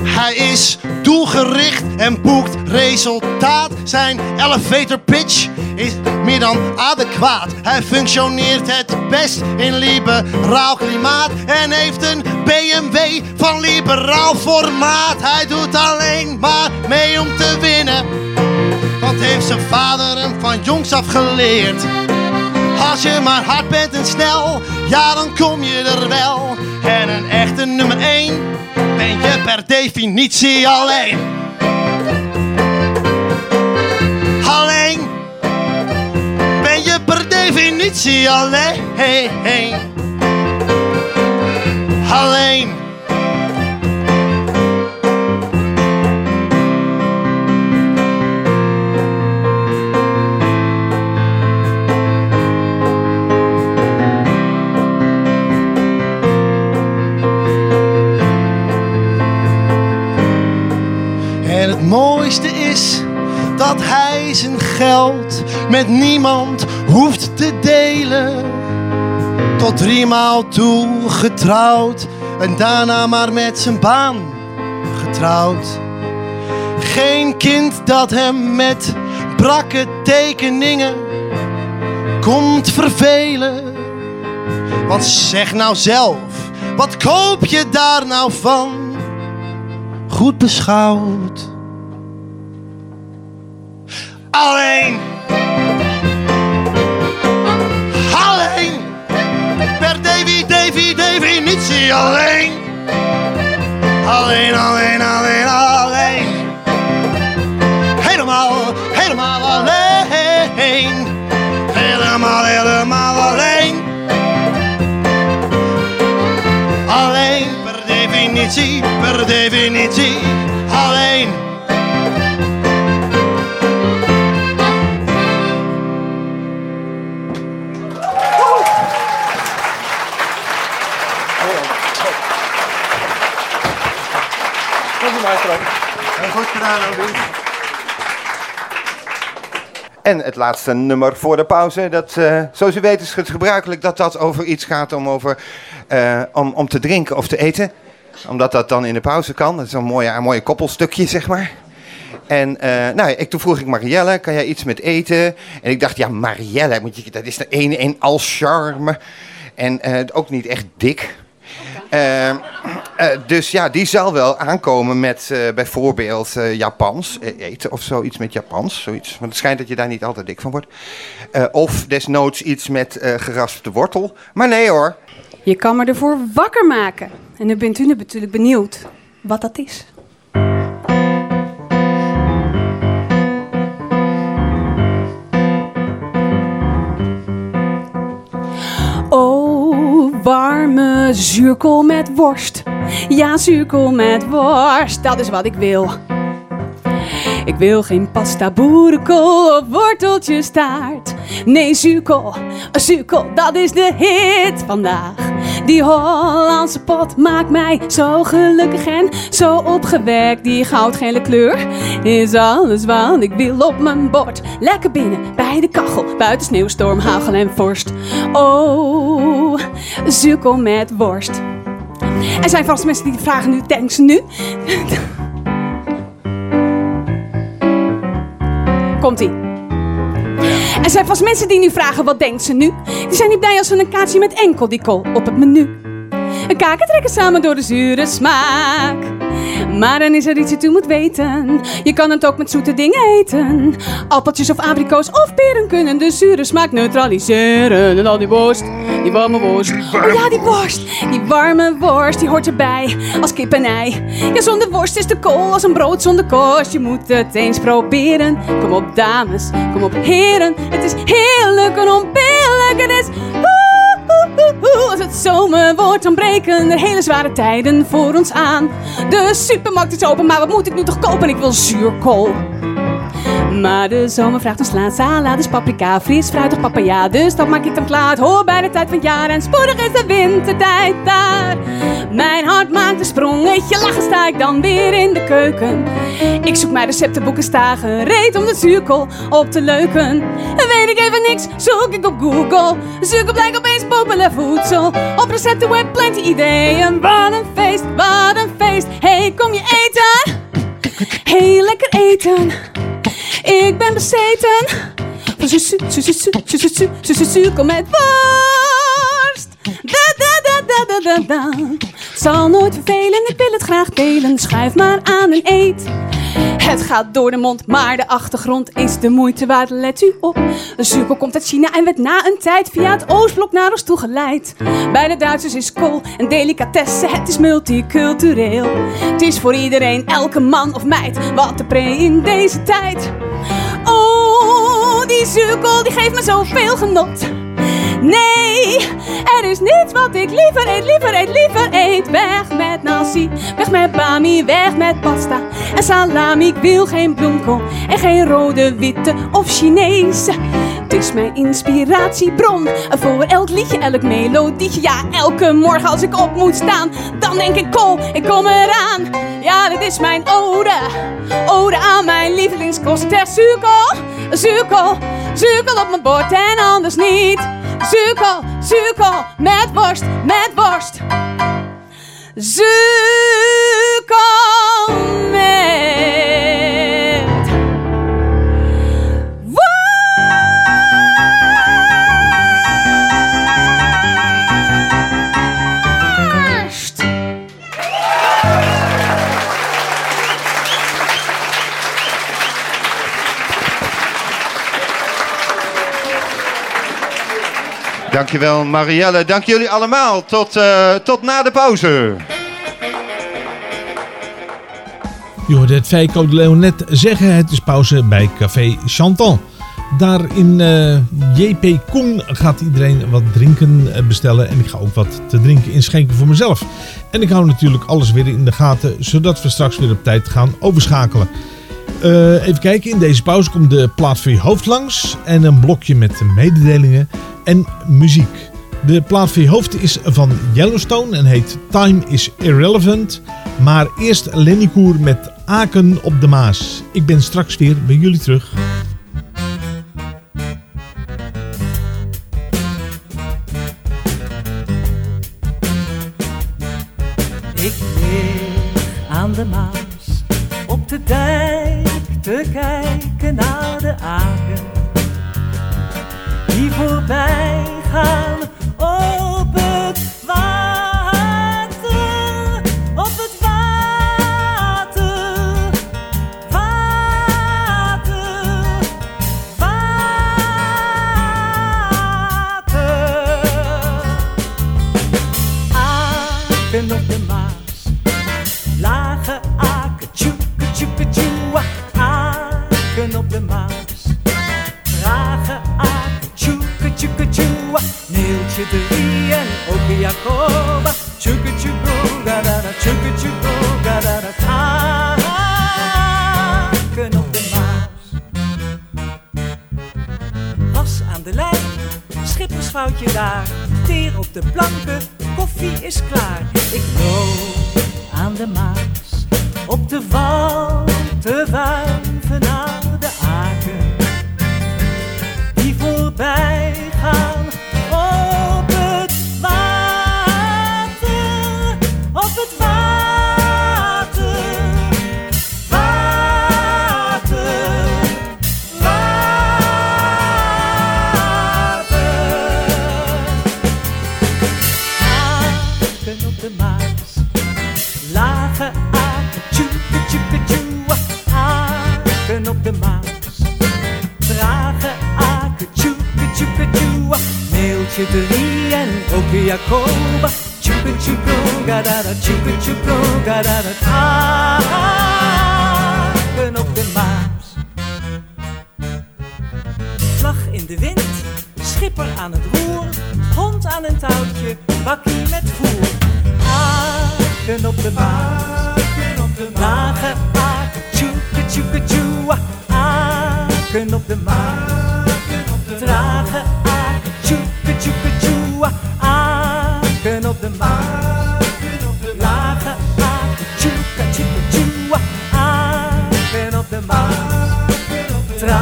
Hij is doelgericht en boekt resultaat. Zijn elevator pitch is meer dan adequaat. Hij functioneert het best in liberaal klimaat en heeft een BMW van liberaal formaat. Hij doet alleen maar mee om te winnen. Heeft zijn vader hem van jongs af geleerd? Als je maar hard bent en snel, ja dan kom je er wel. En een echte nummer 1 ben je per definitie alleen. Alleen ben je per definitie alleen. Alleen. Mooiste is dat hij zijn geld met niemand hoeft te delen. Tot driemaal toe getrouwd en daarna maar met zijn baan getrouwd. Geen kind dat hem met brakke tekeningen komt vervelen. Want zeg nou zelf, wat koop je daar nou van? Goed beschouwd. Alleen. Alleen. Per Davy, Davy, definitie alleen. Alleen, alleen, alleen, alleen. Helemaal, helemaal alleen. Helemaal, helemaal alleen. Alleen, per definitie, per definitie, En het laatste nummer voor de pauze. Dat, eh, zoals u weet is het gebruikelijk dat dat over iets gaat om, over, eh, om, om te drinken of te eten. Omdat dat dan in de pauze kan. Dat is een mooie, een mooie koppelstukje, zeg maar. En eh, nou, ik, toen vroeg ik Marielle, kan jij iets met eten? En ik dacht, ja, Marielle, moet je, dat is de ene in al charme. En ook niet echt dik. Eh, eh, dus ja, die zal wel aankomen met eh, bijvoorbeeld eh, Japans eh, eten of zoiets met Japans. Zoiets. Want het schijnt dat je daar niet altijd dik van wordt. Of desnoods iets met geraspte wortel. Maar nee hoor. Je kan me ervoor wakker maken. En nu bent u natuurlijk benieuwd wat dat is. Warme zuurkool met worst. Ja, zuurkool met worst, dat is wat ik wil. Ik wil geen pasta boerenkool of worteltjes taart. Nee, zuurkool, zuurkool, dat is de hit vandaag. Die Hollandse pot maakt mij zo gelukkig en zo opgewekt. Die goudgele kleur is alles wat ik wil op mijn bord. Lekker binnen bij de kachel, buiten sneeuwstorm, hagel en vorst. Oh, zuurkool met worst. Er zijn vast mensen die vragen nu, ze nu? Komt-ie. Er zijn vast mensen die nu vragen, wat denkt ze nu? Die zijn niet blij als ze een kaartje met enkel die kool op het menu. Een kaken trekken samen door de zure smaak. Maar dan is er iets dat u moet weten. Je kan het ook met zoete dingen eten. Appeltjes of abrikoos of peren kunnen de zure smaak neutraliseren. En al die worst, die warme worst. Oh ja, die worst. Die warme worst, die hoort erbij. Als kip en ei. Ja, zonder worst is de kool als een brood zonder kost. Je moet het eens proberen. Kom op dames, kom op heren. Het is heerlijk en onbillijk. Het is... Als het zomer wordt, dan breken er hele zware tijden voor ons aan. De supermarkt is open, maar wat moet ik nu toch kopen? Ik wil zuurkool. Maar de zomer vraagt om sla, salades, paprika, fris, fruitig, papaya. Dus dat maak ik dan klaar. Het hoort bij de tijd van het jaar en spoedig is de wintertijd daar. Mijn hart maakt een sprongetje, lachen sta ik dan weer in de keuken. Ik zoek mijn receptenboeken, sta gereed om de zuurkool op te leuken. En weet ik even niks, zoek ik op Google. Zuurkool blijkt opeens populair voedsel. Op receptenweb plenty ideeën. Wat een feest, wat een feest. Hey, kom je eten? Heel lekker eten. Ik ben bezeten van su su su su su su su su Da da da da da da. Zal nooit vervelen, ik wil het graag delen. Schuif maar aan en eet. Het gaat door de mond, maar de achtergrond is de moeite waard. Let u op, de suiker komt uit China en werd na een tijd via het Oostblok naar ons toegeleid. Bij de Duitsers is kool een delicatesse, het is multicultureel. Het is voor iedereen, elke man of meid, wat te pre in deze tijd. Oh, die zuurkool die geeft me zoveel genot. Nee, er is niets wat ik liever eet, liever eet, liever eet. Weg met nasi, weg met bami, weg met pasta en salami. Ik wil geen bloemkool en geen rode, witte of Chinese. Het is mijn inspiratiebron voor elk liedje, elk melodietje. Ja, elke morgen als ik op moet staan, dan denk ik kool, ik kom eraan. Ja, dit is mijn ode, ode aan mijn lievelingskost. Ter zuurkool, zuurkool, zuurkool op mijn bord en anders niet. Zuurkool, zuurkool, met worst, met worst. Zuurkool Dankjewel Marielle, dank jullie allemaal. Tot, eh, tot na de pauze. Je hoorde het Feiko de Leeuw net zeggen. Het is pauze bij Café Chantal. Daar in eh, JP Koen gaat iedereen wat drinken eh, bestellen. En ik ga ook wat te drinken inschenken voor mezelf. En ik hou natuurlijk alles weer in de gaten. Zodat we straks weer op tijd gaan overschakelen. Even kijken, in deze pauze komt de plaat voor je hoofd langs. En een blokje met mededelingen en muziek. De plaat voor je hoofd is van Yellowstone en heet Time is Irrelevant. Maar eerst Lenny Koer met Aken op de Maas. Ik ben straks weer bij jullie terug. Ik lig aan de Maas op de dijk te kijken naar de aken 不白行 ook Jacoba, tjoeke tjoeke gadada, tjoeke tjoeke gadada, aken op de Maas. Was aan de lijn, schippersfoutje daar, teer op de planken, koffie is klaar. Ik loop aan de Maas, op de wal te wuiven Jacoba. Tjoeke tjoeke, gadada, tjoeke tjoeke, gadada. Haken op de Maas. Vlag in de wind, schipper aan het roer. Hond aan een touwtje, bakkie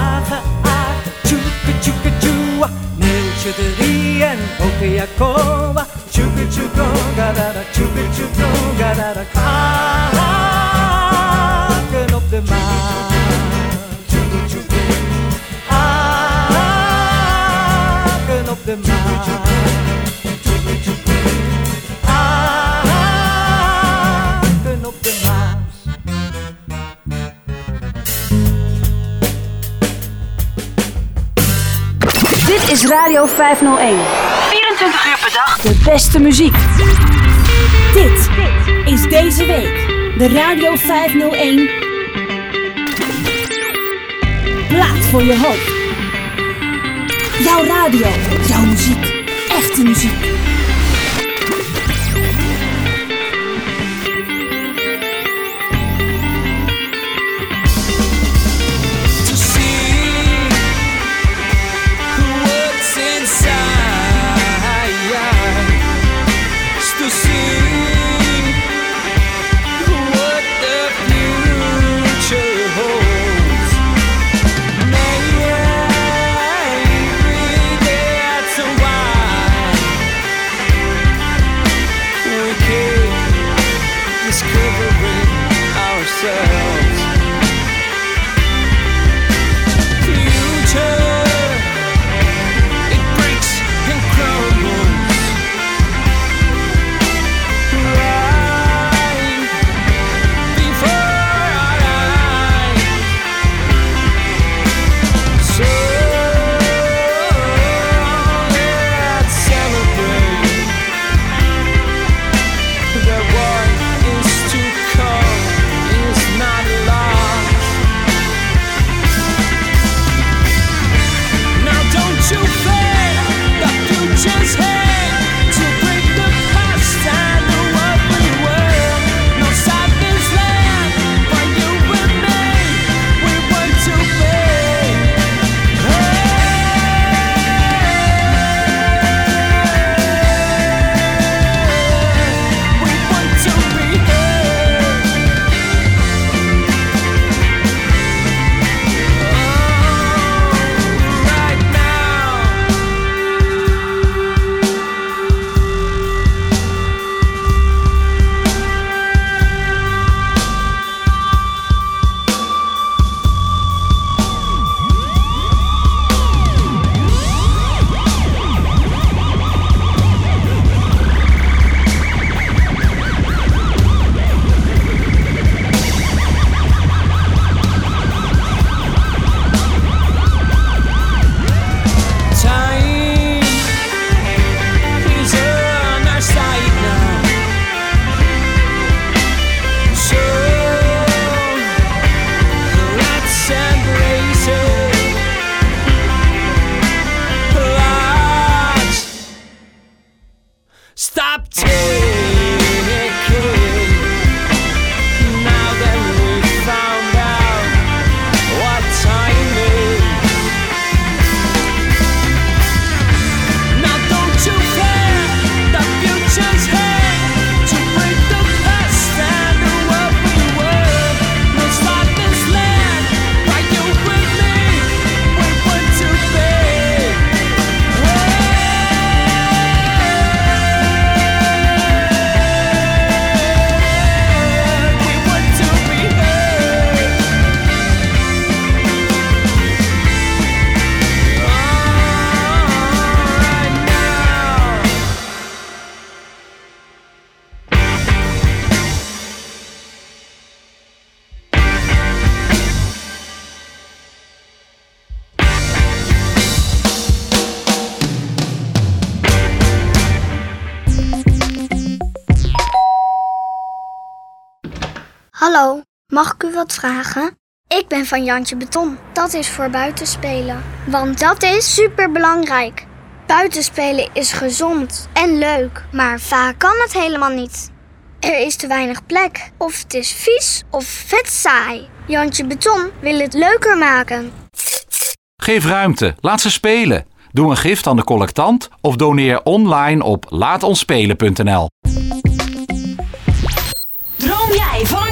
아하 주구주구주와 밀주들이엔 복귀야 고와 주구주구 가라라 주구주구 가라라 가 Radio 501. 24 uur per dag. De beste muziek. Dit is deze week de Radio 501 Plaat voor je hoofd. Jouw radio, jouw muziek, echte muziek. Wat vragen? Ik ben van Jantje Beton. Dat is voor buitenspelen. Want dat is superbelangrijk. Buitenspelen is gezond en leuk, maar vaak kan het helemaal niet. Er is te weinig plek, of het is vies of vet saai. Jantje Beton wil het leuker maken. Geef ruimte, laat ze spelen. Doe een gift aan de collectant of doneer online op laatonspelen.nl. Droom jij van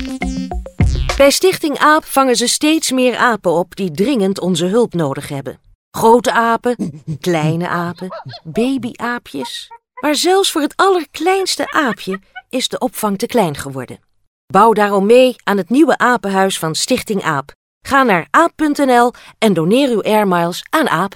Bij Stichting AAP vangen ze steeds meer apen op die dringend onze hulp nodig hebben. Grote apen, kleine apen, babyaapjes. Maar zelfs voor het allerkleinste aapje is de opvang te klein geworden. Bouw daarom mee aan het nieuwe apenhuis van Stichting AAP. Ga naar aap.nl en doneer uw airmiles aan AAP.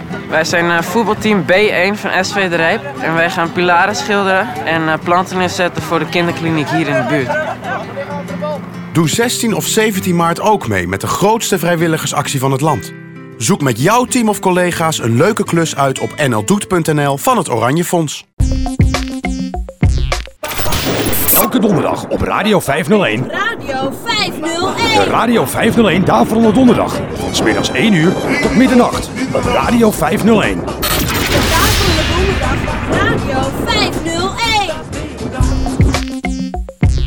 Wij zijn eh, voetbalteam B1 van SV De Rijp. En wij gaan pilaren schilderen en eh, planten neerzetten voor de kinderkliniek hier in de buurt. Doe 16 of 17 maart ook mee met de grootste vrijwilligersactie van het land. Zoek met jouw team of collega's een leuke klus uit op nldoet.nl van het Oranje Fonds. Elke donderdag op Radio 501. Radio 501. De Radio 501 Daverende Donderdag. Van middags 1 uur tot middernacht op Radio 501. Daverende Donderdag op Radio 501.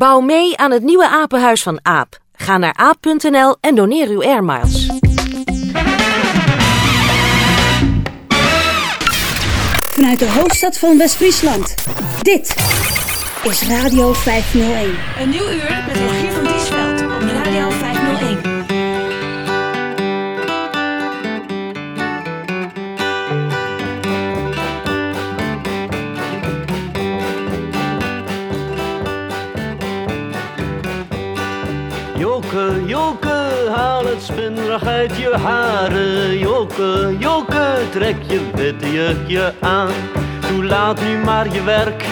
Bouw mee aan het nieuwe apenhuis van AAP. Ga naar aap.nl en doneer uw airmiles. Vanuit de hoofdstad van West-Friesland. Dit is Radio 501. Een nieuw uur met uit je haren. Joke, Joke, trek je witte jurkje aan. Doe laat nu maar je werk,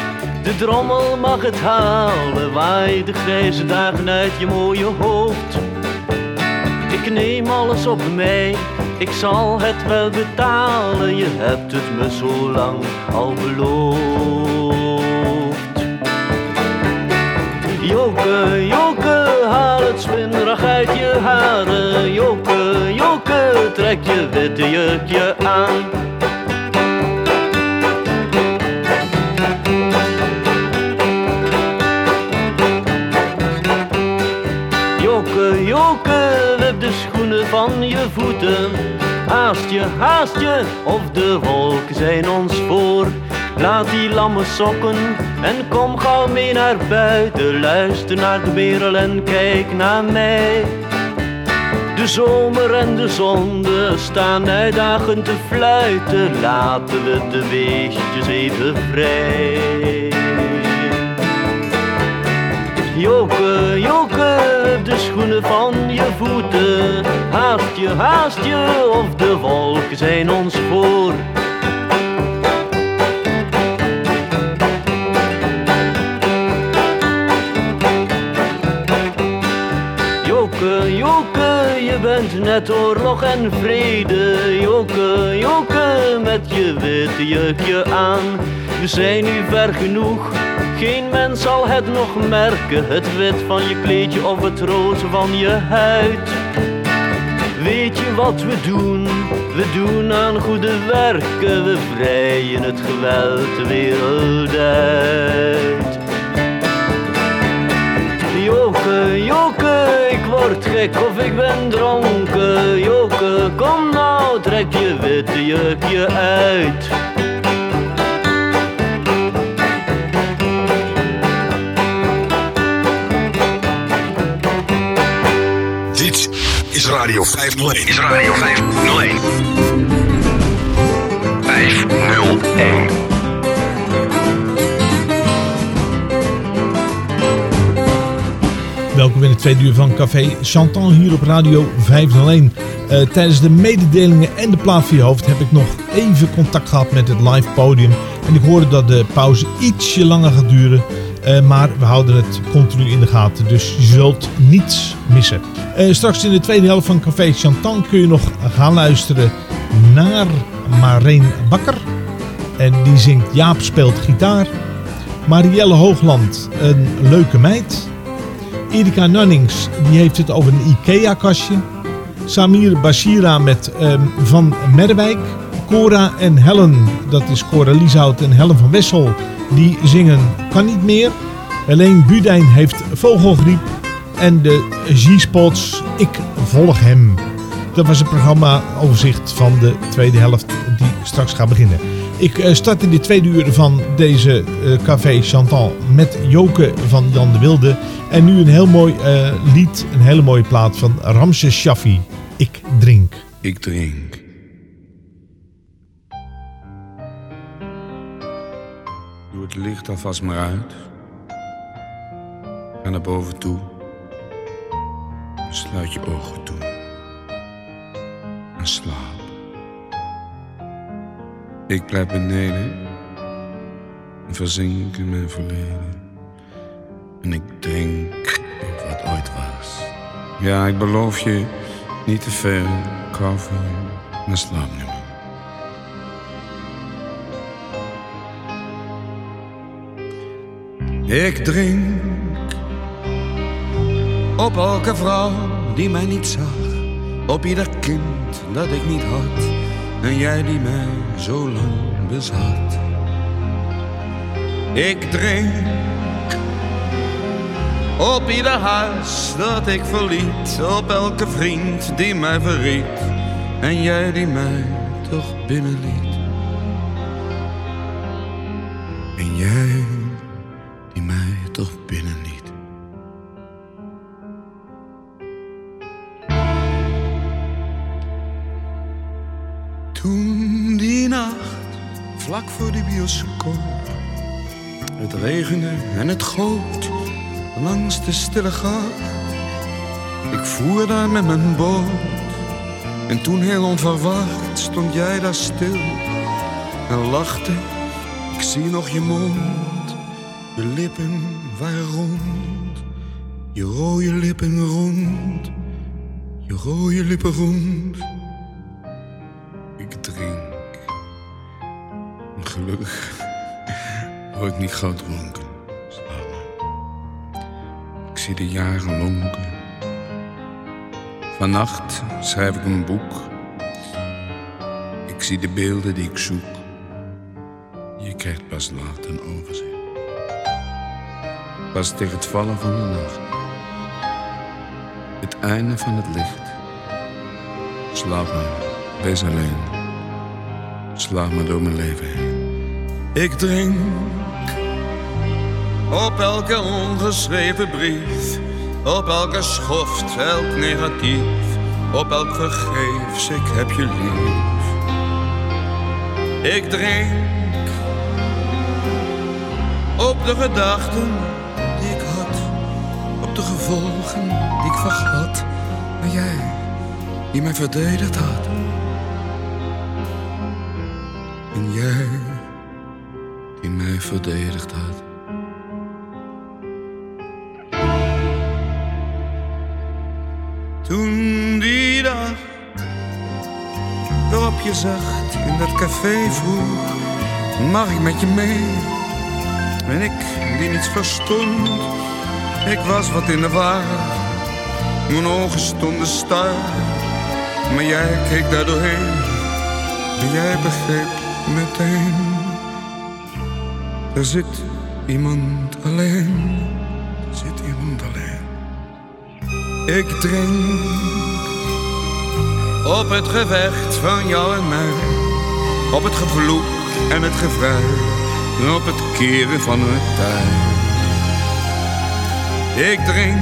de drommel mag het halen. Waai de grijze dagen uit je mooie hoofd. Ik neem alles op mij, ik zal het wel betalen. Je hebt het me zo lang al beloofd. Joke, Joke, haal het spinrag uit je haren. Joke, Joke, trek je witte jurkje aan. Joke, Joke, wip de schoenen van je voeten. Haast je, haast je, of de wolken zijn ons voor. Laat die lamme sokken en kom gauw mee naar buiten. Luister naar de merel en kijk naar mij. De zomer en de zonde staan uitdagend te fluiten. Laten we de beestjes even vrij. Joke, joke, de schoenen van je voeten. Haast je, haast je, of de wolken zijn ons voor. Je bent net oorlog en vrede. Joke, Joke, met je witte jurkje aan. We zijn nu ver genoeg, geen mens zal het nog merken. Het wit van je kleedje of het roze van je huid. Weet je wat we doen? We doen aan goede werken, we vrijen het geweld de wereld uit. Joke, gek of ik ben dronken. Joke, kom nou, trek je witte jurkje uit. Dit is Radio 501. Is Radio 501. 501. Welkom in het tweede uur van Café Chantan hier op Radio 501. Eh, tijdens de mededelingen en de plaat voor je hoofd heb ik nog even contact gehad met het live podium. En ik hoorde dat de pauze ietsje langer gaat duren. Eh, maar we houden het continu in de gaten, dus je zult niets missen. Eh, straks in de tweede helft van Café Chantan kun je nog gaan luisteren naar Marijn Bakker. En die zingt Jaap speelt gitaar. Marielle Hoogland, een leuke meid. Erika Nunnings, die heeft het over een IKEA-kastje. Samir Bashira met ehm, Van Merwijk. Cora en Helen, dat is Cora Lieshout en Helen van Wessel, die zingen Kan Niet Meer. Helene Budijn heeft Vogelgriep. En de G-Spots Ik Volg Hem. Dat was het programma overzicht van de tweede helft die straks gaat beginnen. Ik eh, start in de tweede uur van deze eh, Café Chantal met Joke van Jan de Wilde. En nu een heel mooi eh, lied, een hele mooie plaat van Ramses Shaffi. Ik drink. Ik drink. Doe het licht alvast maar uit. Ga naar boven toe. Sluit je ogen toe. En slaap. Ik blijf beneden. En verzink in mijn verleden. En ik drink op wat ooit was. Ja, ik beloof je niet te ver. Ik hou van je. Slaap maar. Ik drink op elke vrouw die mij niet zag. Op ieder kind dat ik niet had. En jij die mij zo lang bezat. Ik drink op ieder huis dat ik verliet. Op elke vriend die mij verriet. En jij die mij toch binnenliet. En jij Het regende en het goot langs de stille gang. Ik voer daar met mijn boot. En toen heel onverwacht stond jij daar stil. En lachte, ik zie nog je mond. Je lippen waren rond. Je rode lippen rond. Je rode lippen rond. Gelukkig word ik niet gauw dronken. Ik zie de jaren lonken. Vannacht schrijf ik een boek. Ik zie de beelden die ik zoek. Je krijgt pas laat een overzicht. Pas tegen het vallen van de nacht. Het einde van het licht. Slaap maar, wees alleen. Slaap maar door mijn leven heen. Ik drink op elke ongeschreven brief, op elke schoft, elk negatief, op elk vergeefs, ik heb je lief. Ik drink op de gedachten die ik had, op de gevolgen die ik vergat, maar jij die mij verdedigd had. En jij verdedigd had. Toen die dag waarop je zegt in dat café vroeg, mag ik met je mee? En ik die niets verstond, ik was wat in de war. Mijn ogen stonden star, maar jij keek daar doorheen. En jij begreep meteen, er zit iemand alleen, zit iemand alleen. Ik drink op het gevecht van jou en mij, op het gevloek en het gevrij, op het keren van het tij. Ik drink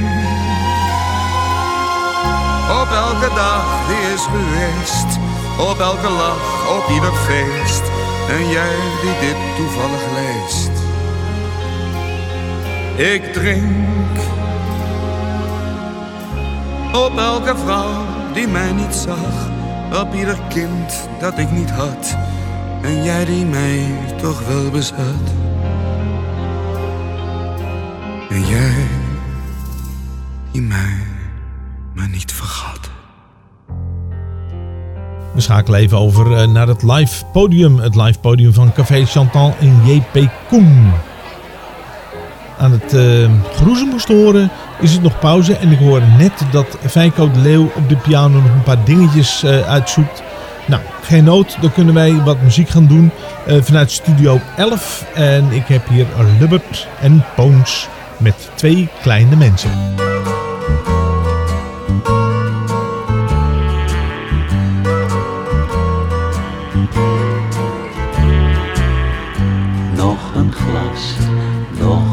op elke dag die is geweest, op elke lach, op ieder feest, en jij die dit toevallig leest. Ik drink op elke vrouw die mij niet zag, op ieder kind dat ik niet had, en jij die mij toch wel bezat. We schakelen even over eh, naar het live podium. Het live podium van Café Chantal in JP Koen. Aan het uh, groezen moest horen is het nog pauze. En ik hoor net dat Feiko de Leeuw op de piano nog een paar dingetjes uh, uitzoekt. Nou, geen nood. Dan kunnen wij wat muziek gaan doen vanuit Studio 11. En ik heb hier Lubbert en Poons met twee kleine mensen.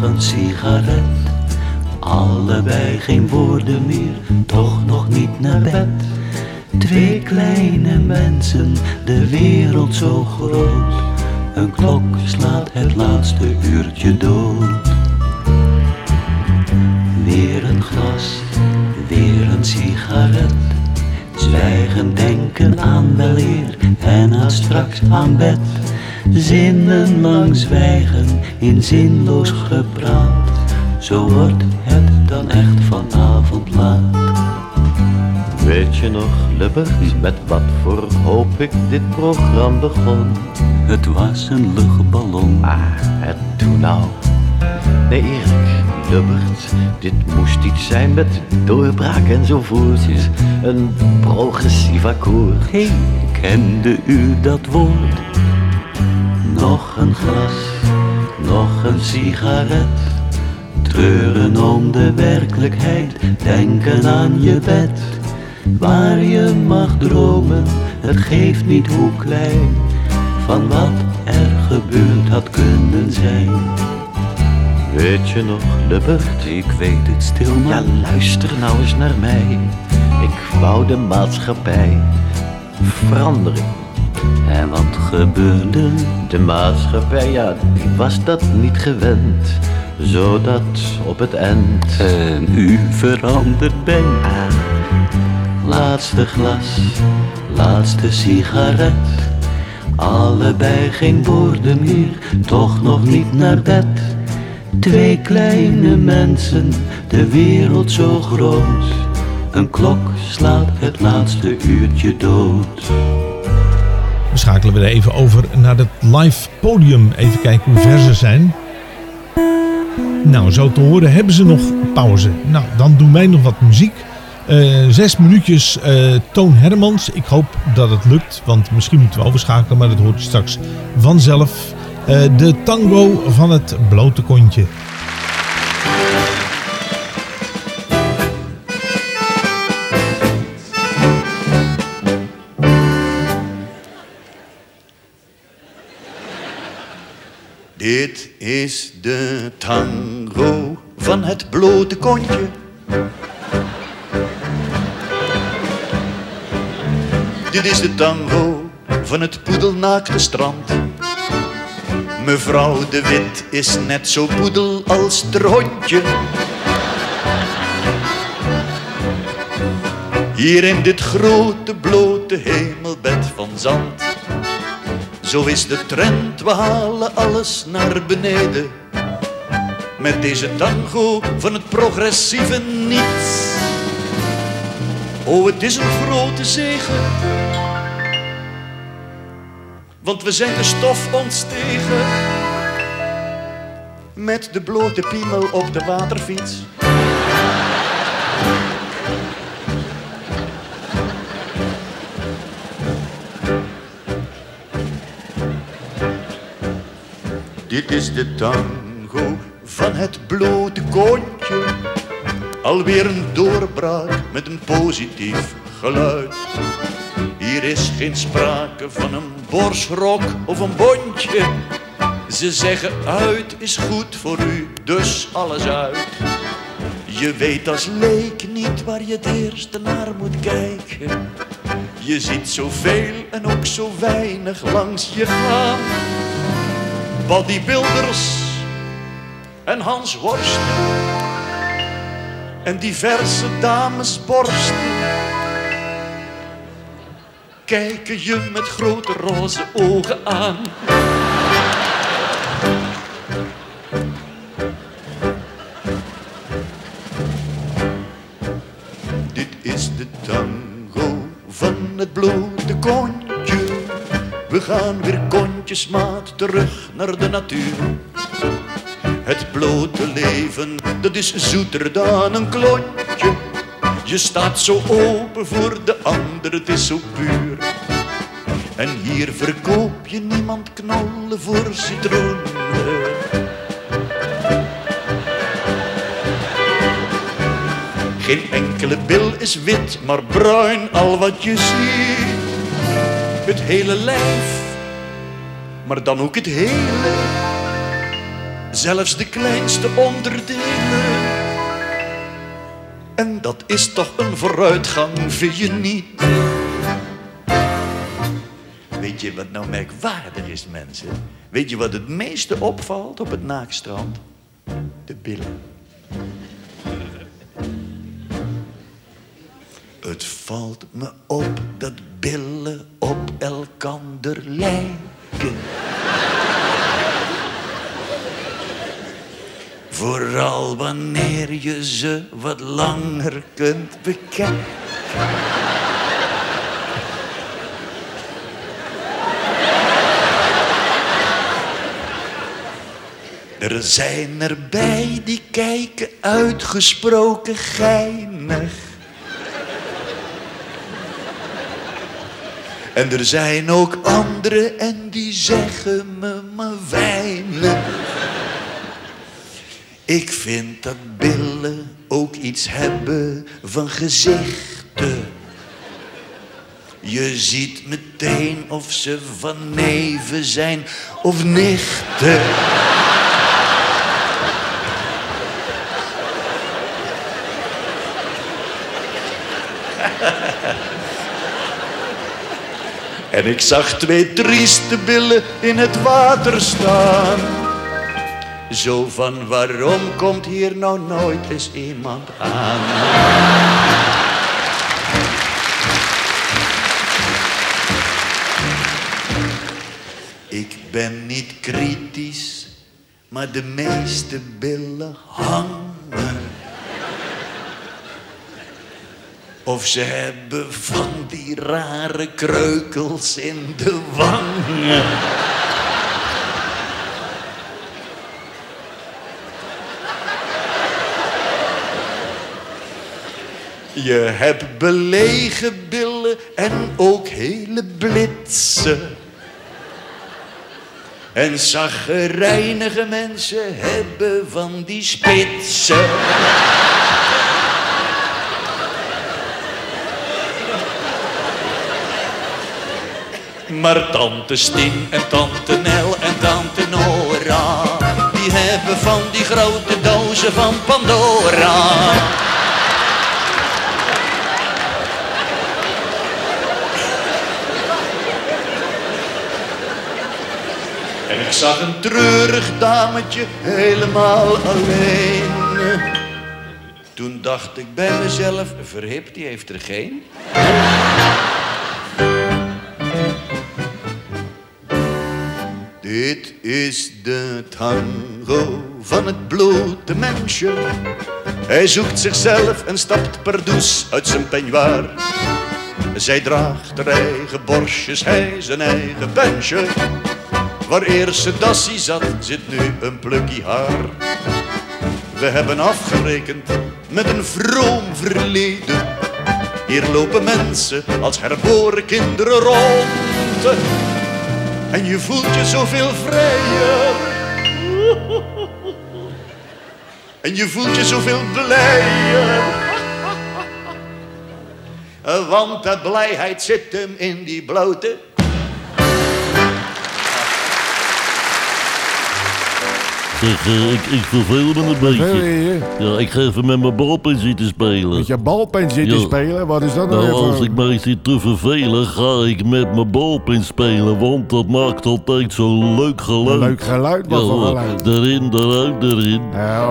Een sigaret. Allebei geen woorden meer, toch nog niet naar bed. Twee kleine mensen, de wereld zo groot. Een klok slaat het laatste uurtje dood. Weer een glas, weer een sigaret. Zwijgen denken aan weleer en aan straks aan bed. Zinnenlang zwijgen in zinloos gepraat. Zo wordt het dan echt vanavond laat. Weet je nog, Lubbert, met wat voor hoop ik dit programma begon? Het was een luchtballon. Ah, en toen nou? Nee, eerlijk, Lubbert, dit moest iets zijn met doorbraak enzovoort. Een progressief akkoord. Hey, kende u dat woord? Nog een glas, nog een sigaret. Treuren om de werkelijkheid, denken aan je bed. Waar je mag dromen, het geeft niet hoe klein. Van wat er gebeurd had kunnen zijn. Weet je nog, Lubbert? Ik weet het stil maar. Ja, luister nou eens naar mij. Ik wou de maatschappij verandering. En wat gebeurde? De maatschappij, ja, die was dat niet gewend. Zodat op het eind... En u veranderd bent. Laatste glas, laatste sigaret. Allebei geen woorden meer, toch nog niet naar bed. Twee kleine mensen, de wereld zo groot. Een klok slaat het laatste uurtje dood. We schakelen weer even over naar het live podium. Even kijken hoe ver ze zijn. Nou, zo te horen hebben ze nog pauze. Nou, dan doen wij nog wat muziek. Uh, zes minuutjes uh, Toon Hermans. Ik hoop dat het lukt, want misschien moeten we overschakelen, maar dat hoort je straks vanzelf. Uh, de tango van het blote kontje. Dit is de tango van het blote kontje. Dit is de tango van het poedelnaakte strand. Mevrouw de Wit is net zo poedel als het hondje. Hier in dit grote blote hemelbed van zand. Zo is de trend, we halen alles naar beneden. Met deze tango van het progressieve niets. Oh, het is een grote zegen. Want we zijn de stof ontstegen. Met de blote piemel op de waterfiets. Dit is de tango van het blote kontje. Alweer een doorbraak met een positief geluid. Hier is geen sprake van een borstrok of een bondje. Ze zeggen uit is goed voor u, dus alles uit. Je weet als leek niet waar je het eerste naar moet kijken. Je ziet zoveel en ook zo weinig langs je gaan. Bodybuilders en Hans Worsten en diverse damesborsten kijken je met grote roze ogen aan. Dit is de tango van het blote kontje. We gaan weer kontjesmaat terug naar de natuur. Het blote leven, dat is zoeter dan een klontje. Je staat zo open voor de ander, het is zo puur. En hier verkoop je niemand knollen voor citroenen. Geen enkele bil is wit, maar bruin al wat je ziet. Het hele lijf, maar dan ook het hele. Zelfs de kleinste onderdelen. En dat is toch een vooruitgang, vind je niet? Weet je wat nou merkwaardig is, mensen? Weet je wat het meeste opvalt op het naakstrand? De billen. Het valt me op dat billen op elkander lijken. Vooral wanneer je ze wat langer kunt bekijken. Er zijn erbij die kijken uitgesproken geinig. En er zijn ook anderen en die zeggen me maar weinig. Ik vind dat billen ook iets hebben van gezichten. Je ziet meteen of ze van neven zijn of nichten. En ik zag twee trieste billen in het water staan. Zo van waarom komt hier nou nooit eens iemand aan? Ik ben niet kritisch, maar de meeste billen hangen. Of ze hebben van die rare kreukels in de wangen. Je hebt belegen billen en ook hele blitsen. En zaggerijnige mensen hebben van die spitsen. Maar tante Stien en tante Nel en tante Nora, die hebben van die grote dozen van Pandora. En ik zag een treurig dametje helemaal alleen. Toen dacht ik bij mezelf, verhip, die heeft er geen. Dit is de tango van het blote mensje. Hij zoekt zichzelf en stapt per douce uit zijn peignoir. Zij draagt haar eigen borstjes, hij zijn eigen pensje. Waar eerst zijn dassie zat, zit nu een plukkie haar. We hebben afgerekend met een vroom verleden. Hier lopen mensen als herboren kinderen rond. En je voelt je zoveel vrijer. En je voelt je zoveel blijer. Want de blijheid zit hem in die blote. Zeg, eh, ik, ik verveel me een beetje. je je? Ja, ik ga even met mijn balpen zitten spelen. Met je balpen zitten Ja. spelen? Wat is dat nou, Nou, als ik mij zit te vervelen, ga ik met mijn balpen spelen. Want dat maakt altijd zo'n leuk geluid. Leuk geluid, wat ja, voor geluid? Erin, eruit, erin.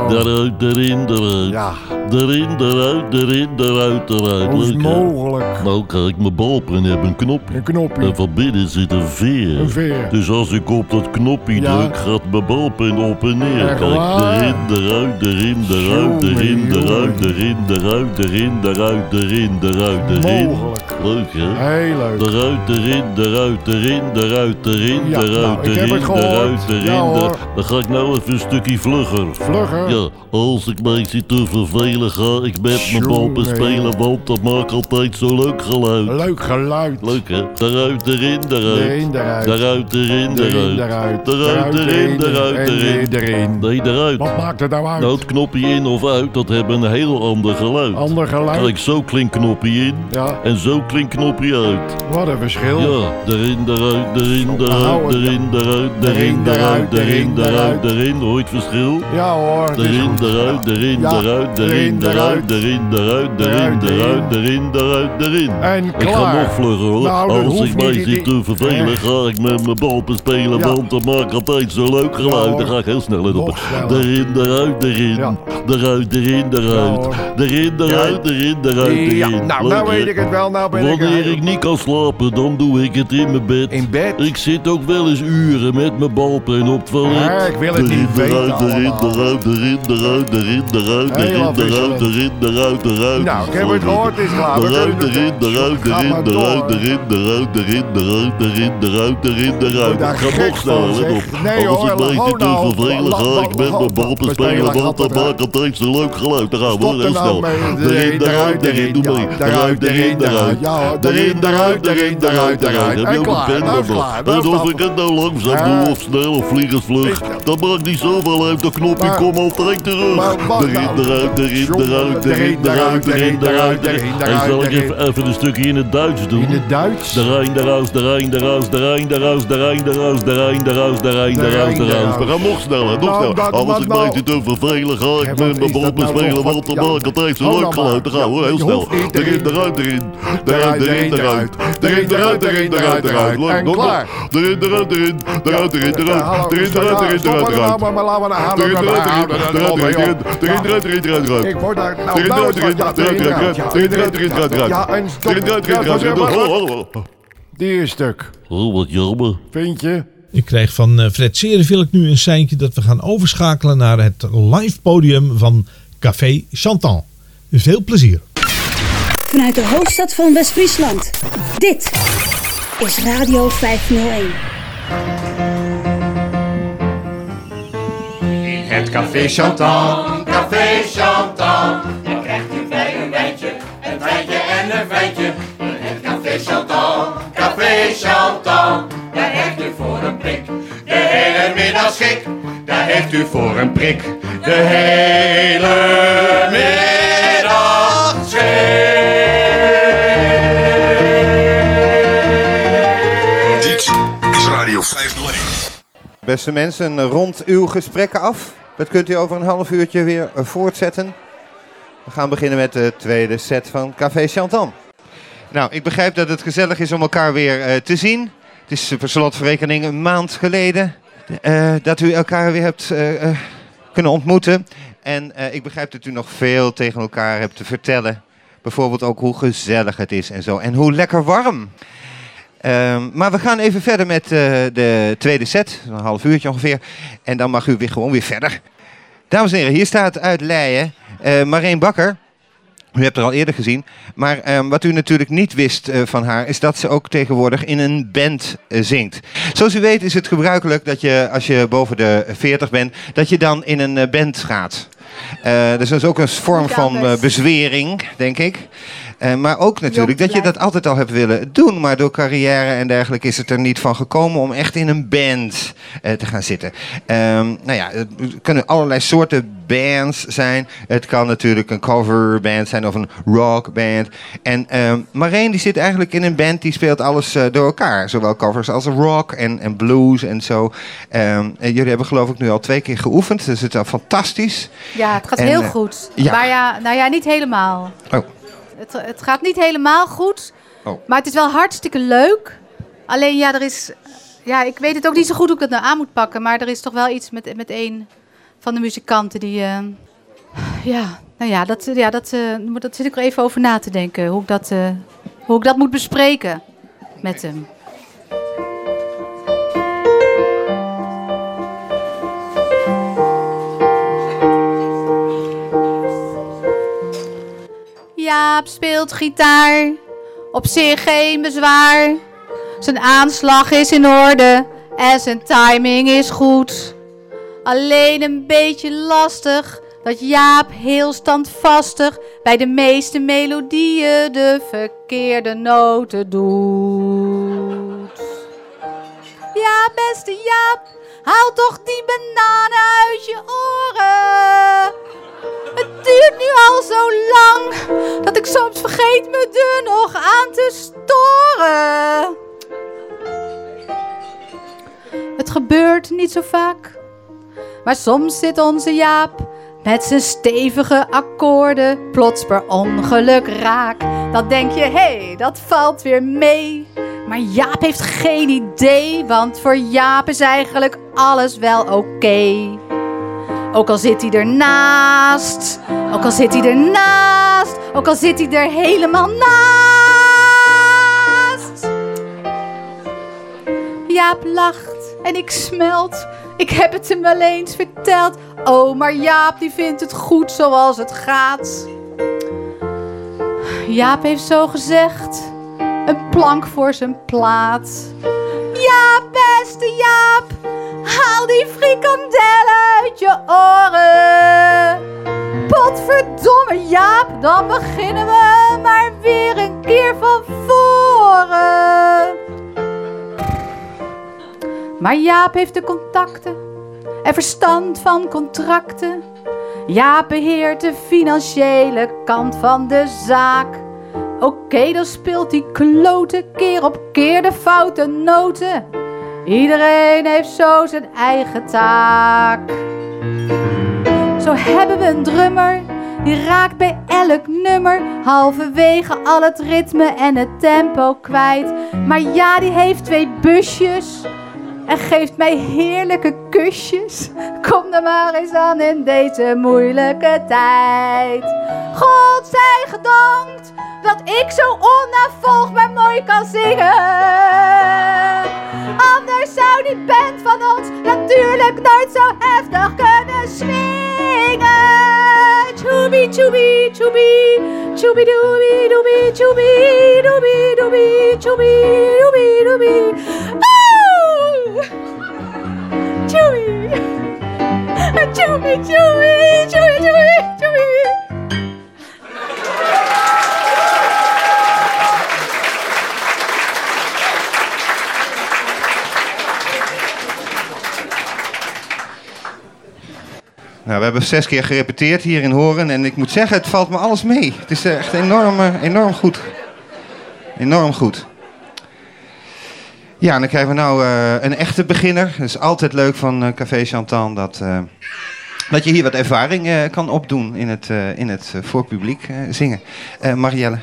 Daaruit, erin, eruit. Ja. Erin, eruit, erin, eruit, eruit. Hoe is mogelijk? Nou, kijk, mijn balpen hebben een knopje. Een knopje. En van binnen zit een veer. Een veer. Dus als ik op dat knopje Ja. druk, gaat mijn balpen op en neer. Kijk, erin, eruit, erin, eruit, erin, eruit, erin, eruit, erin, eruit, erin, eruit, erin. Leuk, hè? Heel leuk. Eruit, erin, eruit, erin, eruit, erin, Ja, nou, eruit, erin, eruit, erin. Ja, hoor. er- Dan ga ik nou even een stukje vlugger. Vlugger? Ja, als ik mij zit te vervelen, ga ik met mijn balpen Jongen. spelen, want dat maakt altijd zo'n leuk geluid. Leuk geluid. Leuk hè? Eruit, erin, eruit. Erin, eruit. Eruit, erin, Erin, eruit. eruit. Erin, eruit, en erin. erin. Nee, eruit. Wat maakt het nou uit? Nou, het knopje in of uit, dat hebben een heel ander geluid. Ander geluid? Kijk, zo klinkt knopje in Ja. en zo klinkt knopje uit. Wat een verschil. Ja, erin, eruit, erin, eruit, erin, eruit, Erin, eruit, erin, eruit, erin. Hoor je het verschil? Ja hoor. Erin, eruit, erin, eruit, erin, eruit, erin, eruit, erin, Eruit, erin, eruit, erin. En Ik ga klaar. nog vlugger hoor. Nou, Als ik mij zit te vervelen, ga ik met mijn balpen spelen, Ja. want dat maakt altijd zo'n leuk geluid. Dan ga ik heel snel let op. Erin, eruit, erin. Eruit, erin, eruit. Erin, eruit, erin, eruit, Ja, erin. nou, nou weet ik het wel. Nou ben ik Wanneer er. ik niet kan slapen, dan doe ik het in mijn bed. In bed? Ik zit ook wel eens uren met mijn balpen op het toilet. Ja, ik wil het niet weten eruit, erin, eruit, erin, eruit, erin, eruit, erin, eruit, erin, eruit, eruit. Nou, ik heb het gehoord, het is klaar. Eruit, erin, het- eruit, erin, eruit, erin, eruit, erin, eruit, erin, eruit, erin, eruit. daar Ik ga nog van, let op. Als ik mij te vervelen, ga ik met mijn balpen spelen, want dat grappig, maakt altijd zo'n leuk geluid. Dan gaan we heel nou snel. Erin, eruit, erin, doe mee. Eruit, erin, eruit. Ja, hoor, Erin, eruit, erin, eruit, eruit. Heb je ook klaar, bekend nou is nog? klaar, nou En is of ik het nou langzaam doe of snel of vliegensvlug, dat maakt niet zoveel uit. Dat knopje komt altijd terug. Erin, nou? eruit, erin, Jongen, eruit, erin, eruit, erin, eruit, erin. erin, En zal ik even een stukje in het Duits doen? In het Duits? De Rijn, de Raus, de Rijn, de Raus, de Rijn, de Raus, de Rijn, de Raus, de Rijn, de Raus, de Rijn, de Raus, Raus. We gaan nog sneller, nog Nou, sneller. dat- wat ik mij nou? te vervelen, ga ik met mijn is dat balpen nou spelen, toch? want dan Ja. maakt het echt zo'n Oh, leuk nou geluid. Dan gaan we heel snel. Erin, erin. eruit, erin. Eruit, Eruit, erin, erin, eruit. eruit. Erin, eruit, erin, erin, eruit, eruit. En klaar. Erin, eruit, erin. Eruit, erin, eruit. Erin, eruit, erin, eruit, eruit. maar, laat maar, Erin, eruit, erin. Eruit, eruit, erin, eruit, eruit. Ik word daar... Nou, Erin, nou eruit, eruit, erin, eruit, ja. erin, eruit, erin, eruit, eruit. Ja, en stop. Erin, eruit, erin, eruit, eruit. Oh, oh, oh. Die is stuk. Oh, wat jammer. Vind je? Ik krijg van eh, Fred Serenvilk nu een seintje dat we gaan overschakelen naar het live podium van Café Chantant. Veel plezier. Vanuit de hoofdstad van West-Friesland. Dit is Radio 501. In het café Chantant, café Chantant. Je krijgt u bij een wijntje, een wijntje en een wijntje. In het café Chantant, café Chantant. Daar heeft u voor een prik, de hele middag schik. Daar heeft u voor een prik, de hele middag Beste mensen, rond uw gesprekken af. Dat kunt u over een half uurtje weer eh, voortzetten. We gaan beginnen met de tweede set van Café Chantan. Nou, ik begrijp dat het gezellig is om elkaar weer eh, te zien. Het is eh, per slotverrekening een maand geleden dat u elkaar weer hebt kunnen ontmoeten. En ik begrijp dat u nog veel tegen elkaar hebt te vertellen. Bijvoorbeeld ook hoe gezellig het is en zo. En hoe lekker warm. Ehm, maar we gaan even verder met eh, de tweede set. Een half uurtje ongeveer. En dan mag u weer gewoon weer verder. Dames en heren, hier staat uit Leien Eh Marijn Bakker, u hebt haar al eerder gezien. Maar ehm, wat u natuurlijk niet wist eh, van haar, is dat ze ook tegenwoordig in een band zingt. Zoals u weet is het gebruikelijk dat je, als je boven de 40 bent, dat je dan in een band gaat. Dus dat is ook een vorm van bezwering, denk ik. Eh, maar ook natuurlijk dat je dat altijd al hebt willen doen. Maar door carrière en dergelijke is het er niet van gekomen om echt in een band eh, te gaan zitten. Ehm, nou ja, het kunnen allerlei soorten bands zijn. Het kan natuurlijk een coverband zijn of een rockband. En Marijn die zit eigenlijk in een band die speelt alles eh, door elkaar. Zowel covers als rock en, en blues en zo. Ehm, en jullie hebben geloof ik nu al twee keer geoefend. Dus het is al fantastisch. Ja, het gaat En, heel goed. ja. Maar ja, nou ja, niet helemaal. Oh. Het, het gaat niet helemaal goed. Oh. Maar het is wel hartstikke leuk. Alleen ja, er is... Ja, ik weet het ook niet zo goed hoe ik dat nou aan moet pakken. Maar er is toch wel iets met, met een van de muzikanten die... eh, ja, nou ja, dat, ja dat, eh, dat zit ik er even over na te denken. Hoe ik dat, eh, hoe ik dat moet bespreken met hem. Jaap speelt gitaar, op zich geen bezwaar. Zijn aanslag is in orde en zijn timing is goed. Alleen een beetje lastig dat Jaap heel standvastig bij de meeste melodieën de verkeerde noten doet. Ja, beste Jaap, haal toch die bananen uit je oren. Het duurt nu al zo lang dat ik soms vergeet me er nog aan te storen. Het gebeurt niet zo vaak, maar soms zit onze Jaap met zijn stevige akkoorden plots per ongeluk raak. Dan denk je, hé, hey, dat valt weer mee. Maar Jaap heeft geen idee, want voor Jaap is eigenlijk alles wel oké. Ook al zit hij ernaast, ook al zit hij ernaast, ook al zit hij er helemaal naast. Jaap lacht en ik smelt. Ik heb het hem wel eens verteld. Oh, maar Jaap die vindt het goed zoals het gaat. Jaap heeft zo gezegd een plank voor zijn plaat. Ja, beste Jaap, haal die frikandellen uit je oren. Potverdomme Jaap, dan beginnen we maar weer een keer van voren. Maar Jaap heeft de contacten en verstand van contracten. Jaap beheert de financiële kant van de zaak. Oké, dan speelt die klote keer op keer de foute noten. Iedereen heeft zo zijn eigen taak. Zo hebben we een drummer, die raakt bij elk nummer halverwege al het ritme en het tempo kwijt. Maar ja, die heeft twee busjes en geeft mij heerlijke kusjes. Kom dan maar eens aan in deze moeilijke tijd. God zij gedankt dat ik zo onnavolgbaar mooi kan zingen. Anders zou die band van ons natuurlijk nooit zo heftig kunnen swingen. Choobie, choobie, choobie, choobie doobie, doobie, doobie, choobie, Choobie, choobie, choobie, choobie, choobie. Nou, we hebben zes keer gerepeteerd hier in Horen en ik moet zeggen, het valt me alles mee. Het is eh, echt enorm, eh, enorm goed. Enorm goed. Ja, en dan krijgen we nou eh, een echte beginner. Het is altijd leuk van eh, Café Chantan dat, eh, dat je hier wat ervaring kan opdoen in het, in het voor publiek eh, zingen. Marielle.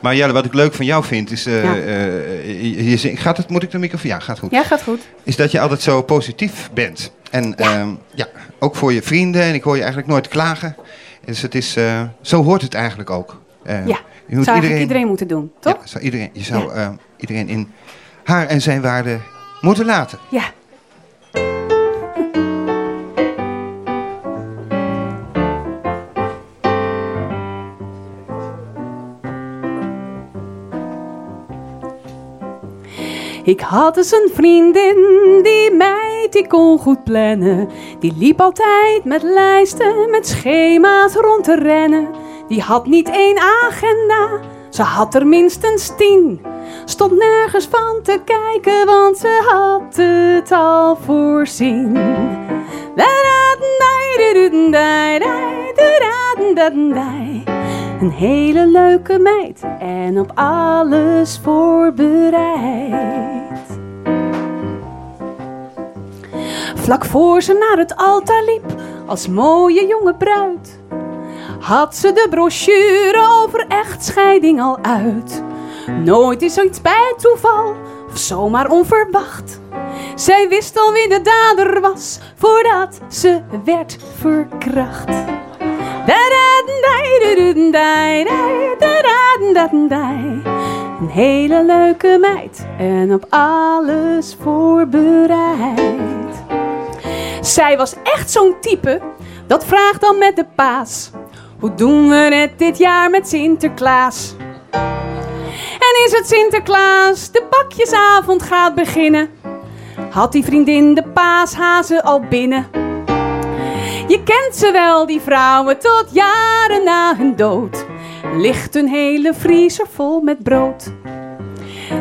Marielle, wat ik leuk van jou vind is... Ja. je, gaat het, moet ik de microfoon? Ja, gaat goed Ja, gaat goed. is dat je altijd zo positief bent. En ja. ja, ook voor je vrienden. En ik hoor je eigenlijk nooit klagen. Dus het is, zo hoort het eigenlijk ook. Ja, je moet zou iedereen, iedereen moeten doen, toch? Ja, zou iedereen, je zou eh, iedereen in haar en zijn waarde moeten laten. Ja. Ik had eens een vriendin, die meid, die kon goed plannen. Die liep altijd met lijsten, met schema's rond te rennen. Die had niet één agenda, ze had er minstens tien. Stond nergens van te kijken, want ze had het al voorzien. Een hele leuke meid en op alles voorbereid. Vlak voor ze naar het altaar liep, als mooie jonge bruid, had ze de brochure over echtscheiding al uit. Nooit is zoiets bij toeval of zomaar onverwacht. Zij wist al wie de dader was voordat ze werd verkracht. Een hele leuke meid en op alles voorbereid. Zij was echt zo'n type, dat vraagt dan met de paas. Hoe doen we het dit jaar met Sinterklaas? En is het Sinterklaas, de pakjesavond gaat beginnen? Had die vriendin de paashazen al binnen? Je kent ze wel, die vrouwen, tot jaren na hun dood. Ligt een hele vriezer vol met brood.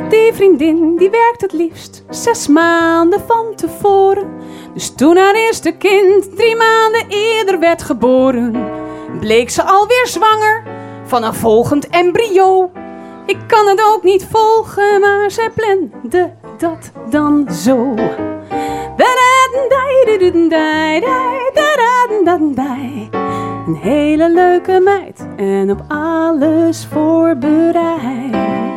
Die vriendin die werkt het liefst zes maanden van tevoren. Dus toen haar eerste kind drie maanden eerder werd geboren, bleek ze alweer zwanger van een volgend embryo. Ik kan het ook niet volgen, maar zij plande dat dan zo. Een hele leuke meid en op alles voorbereid.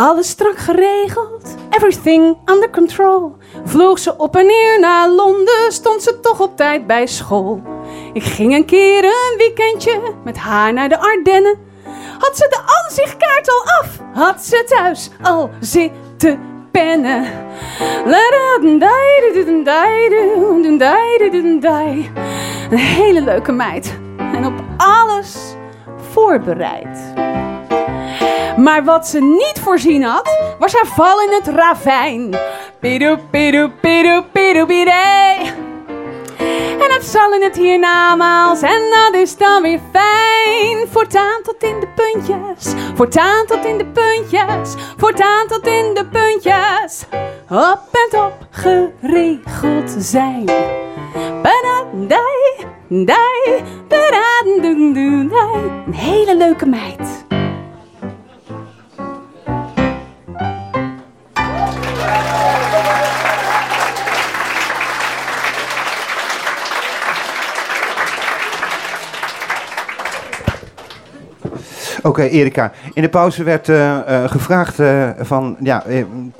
Alles strak geregeld, everything under control. Vloog ze op en neer naar Londen, stond ze toch op tijd bij school. Ik ging een keer een weekendje met haar naar de Ardennen. Had ze de aanzichtkaart al af? Had ze thuis al zitten pennen? Een hele leuke meid en op alles voorbereid. Maar wat ze niet voorzien had, was haar val in het ravijn. Pido, pido, pido, pido, bidee. En het zal in het hiernamaals en dat is dan weer fijn. Voortaan tot in de puntjes, voortaan tot in de puntjes, voortaan tot in de puntjes. Op en top geregeld zijn. Dai. Een hele leuke meid. Oké, Erika. In de pauze werd eh, eh, gevraagd eh, van... Ja,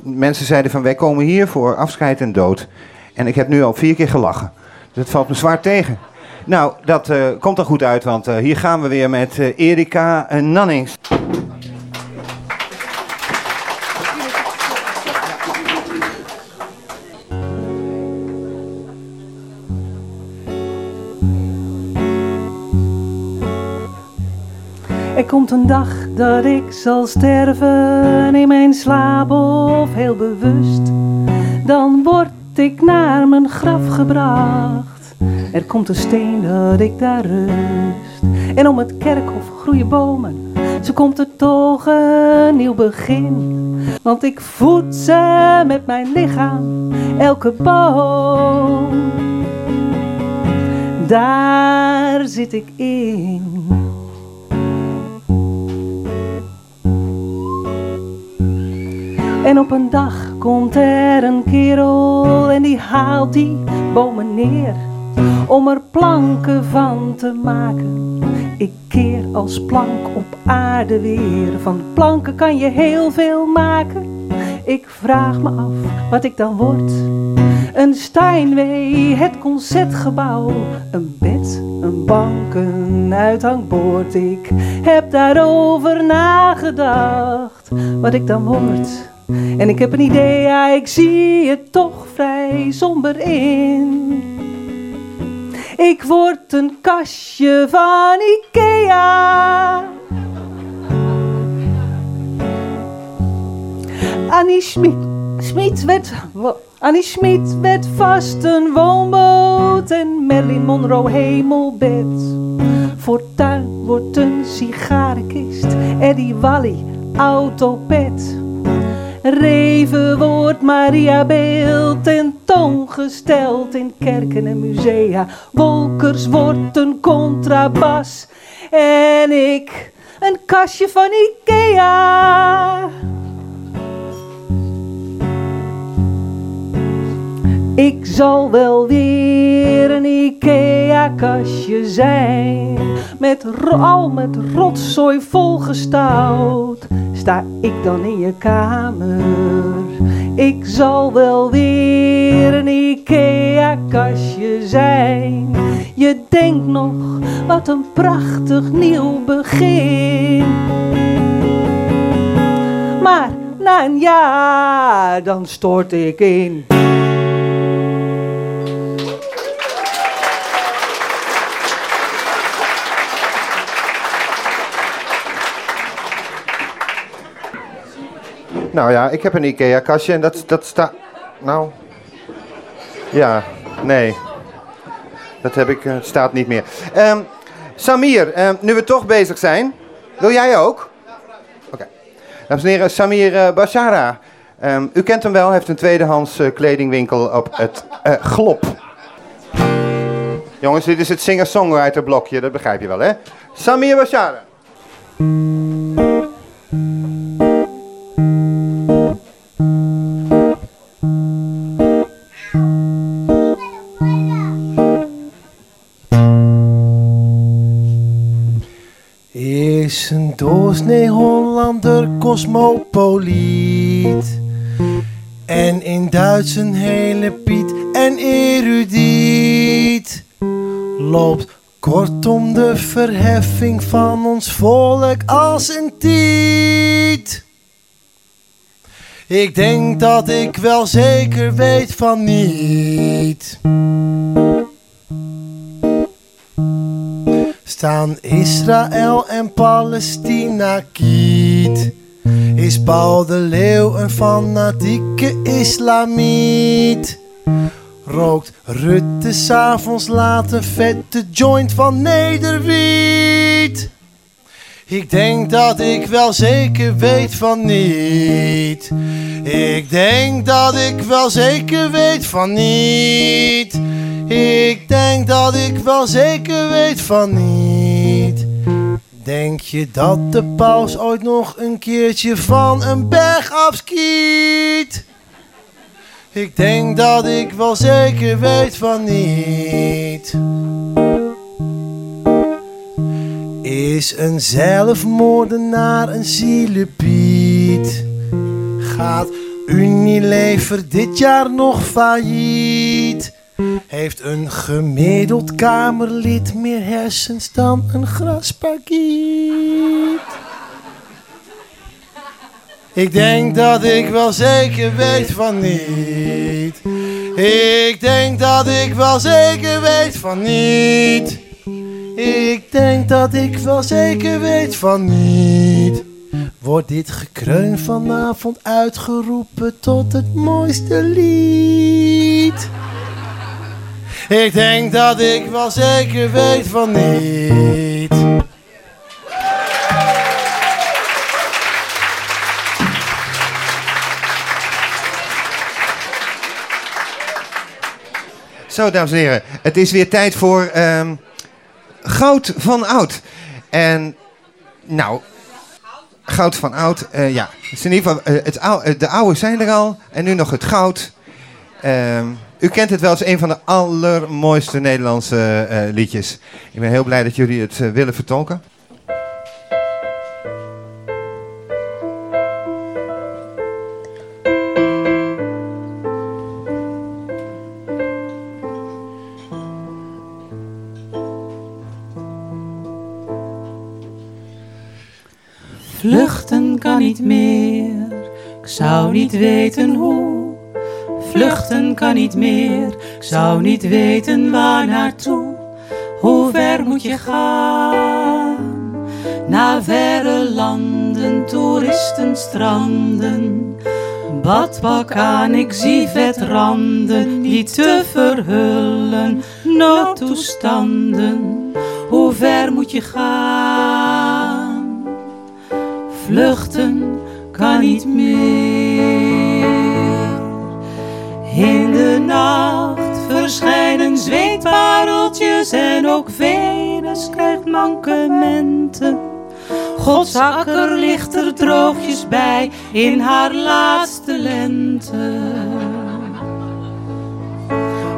mensen zeiden van wij komen hier voor afscheid en dood. En ik heb nu al vier keer gelachen. Dus valt me zwaar tegen. Nou, dat komt er goed uit, want hier gaan we weer met Erika Nannings. Er komt een dag dat ik zal sterven in mijn slaap of heel bewust. Dan word ik naar mijn graf gebracht. Er komt een steen dat ik daar rust. En om het kerkhof groeien bomen. Zo komt er toch een nieuw begin. Want ik voed ze met mijn lichaam, elke boom. Daar zit ik in. En op een dag komt er een kerel en die haalt die bomen neer om er planken van te maken. Ik keer als plank op aarde weer. Van planken kan je heel veel maken. Ik vraag me af wat ik dan word. Een Steinway, het concertgebouw, een bed, een bank, een uithangbord. Ik heb daarover nagedacht wat ik dan word. En ik heb een idee, ja, ik zie het toch vrij somber in. Ik word een kastje van Ikea. Annie Schmid, werd, Annie Schmid werd vast een woonboot en Marilyn Monroe hemelbed. Fortuin wordt een sigarenkist, Eddie Wally autopet. Reven wordt Maria beeld tentoongesteld in kerken en musea. Wolkers wordt een contrabas en ik een kastje van Ikea. Ik zal wel weer een Ikea-kastje zijn, met al met rotzooi volgestouwd. Sta ik dan in je kamer? Ik zal wel weer een Ikea-kastje zijn. Je denkt nog, wat een prachtig nieuw begin. Maar na een jaar, dan stort ik in. Nou ja, ik heb een IKEA-kastje en dat, dat staat... Nou... Ja, nee. Dat heb ik, eh, staat niet meer. Ehm, Samir, ehm, nu we toch bezig zijn... Wil jij ook? Oké. Dames en heren, Samir eh, Bashara. Ehm, u kent hem wel, heeft een tweedehands eh, kledingwinkel op het Glop. Jongens, dit is het singer-songwriter blokje, dat begrijp je wel, hè? Samir Bashara. Is een doorsnee Hollander cosmopoliet. En in Duits een hele Piet en erudiet. Loopt kortom de verheffing van ons volk als een tiet. Ik denk dat ik wel zeker weet van niet. Staan Israël en Palestina kiet? Is Paul de Leeuw een fanatieke islamiet? Rookt Rutte s'avonds laat een vette joint van nederwiet? Ik denk dat ik wel zeker weet van niet. Ik denk dat ik wel zeker weet van niet. Ik denk dat ik wel zeker weet van niet. Denk je dat de paus ooit nog een keertje van een berg afskiet? Ik denk dat ik wel zeker weet van niet. Is een zelfmoordenaar een zielepiet? Gaat Unilever dit jaar nog failliet? Heeft een gemiddeld kamerlid meer hersens dan een graspakiet? Ik denk dat ik wel zeker weet van niet. Ik denk dat ik wel zeker weet van niet. Ik denk dat ik wel zeker weet van niet. Wordt dit gekreun vanavond uitgeroepen tot het mooiste lied? Ik denk dat ik wel zeker weet van niet. Zo, dames en heren, het is weer tijd voor ehm, Goud van Oud. En nou, Goud van Oud, eh, ja. Is in ieder geval, eh, het eh, de oude zijn er al en nu nog het goud. Ehm, u kent het wel als een van de allermooiste Nederlandse liedjes. Ik ben heel blij dat jullie het willen vertolken. Vluchten kan niet meer, ik zou niet weten hoe. Vluchten kan niet meer, ik zou niet weten waar naartoe. Hoe ver moet je gaan? Naar verre landen, toeristenstranden. Badpak aan, ik zie vetranden, niet te verhullen, noodtoestanden. Hoe ver moet je gaan? Vluchten kan niet meer. In de nacht verschijnen zweetpareltjes en ook Venus krijgt mankementen. Gods ligt er droogjes bij in haar laatste lente.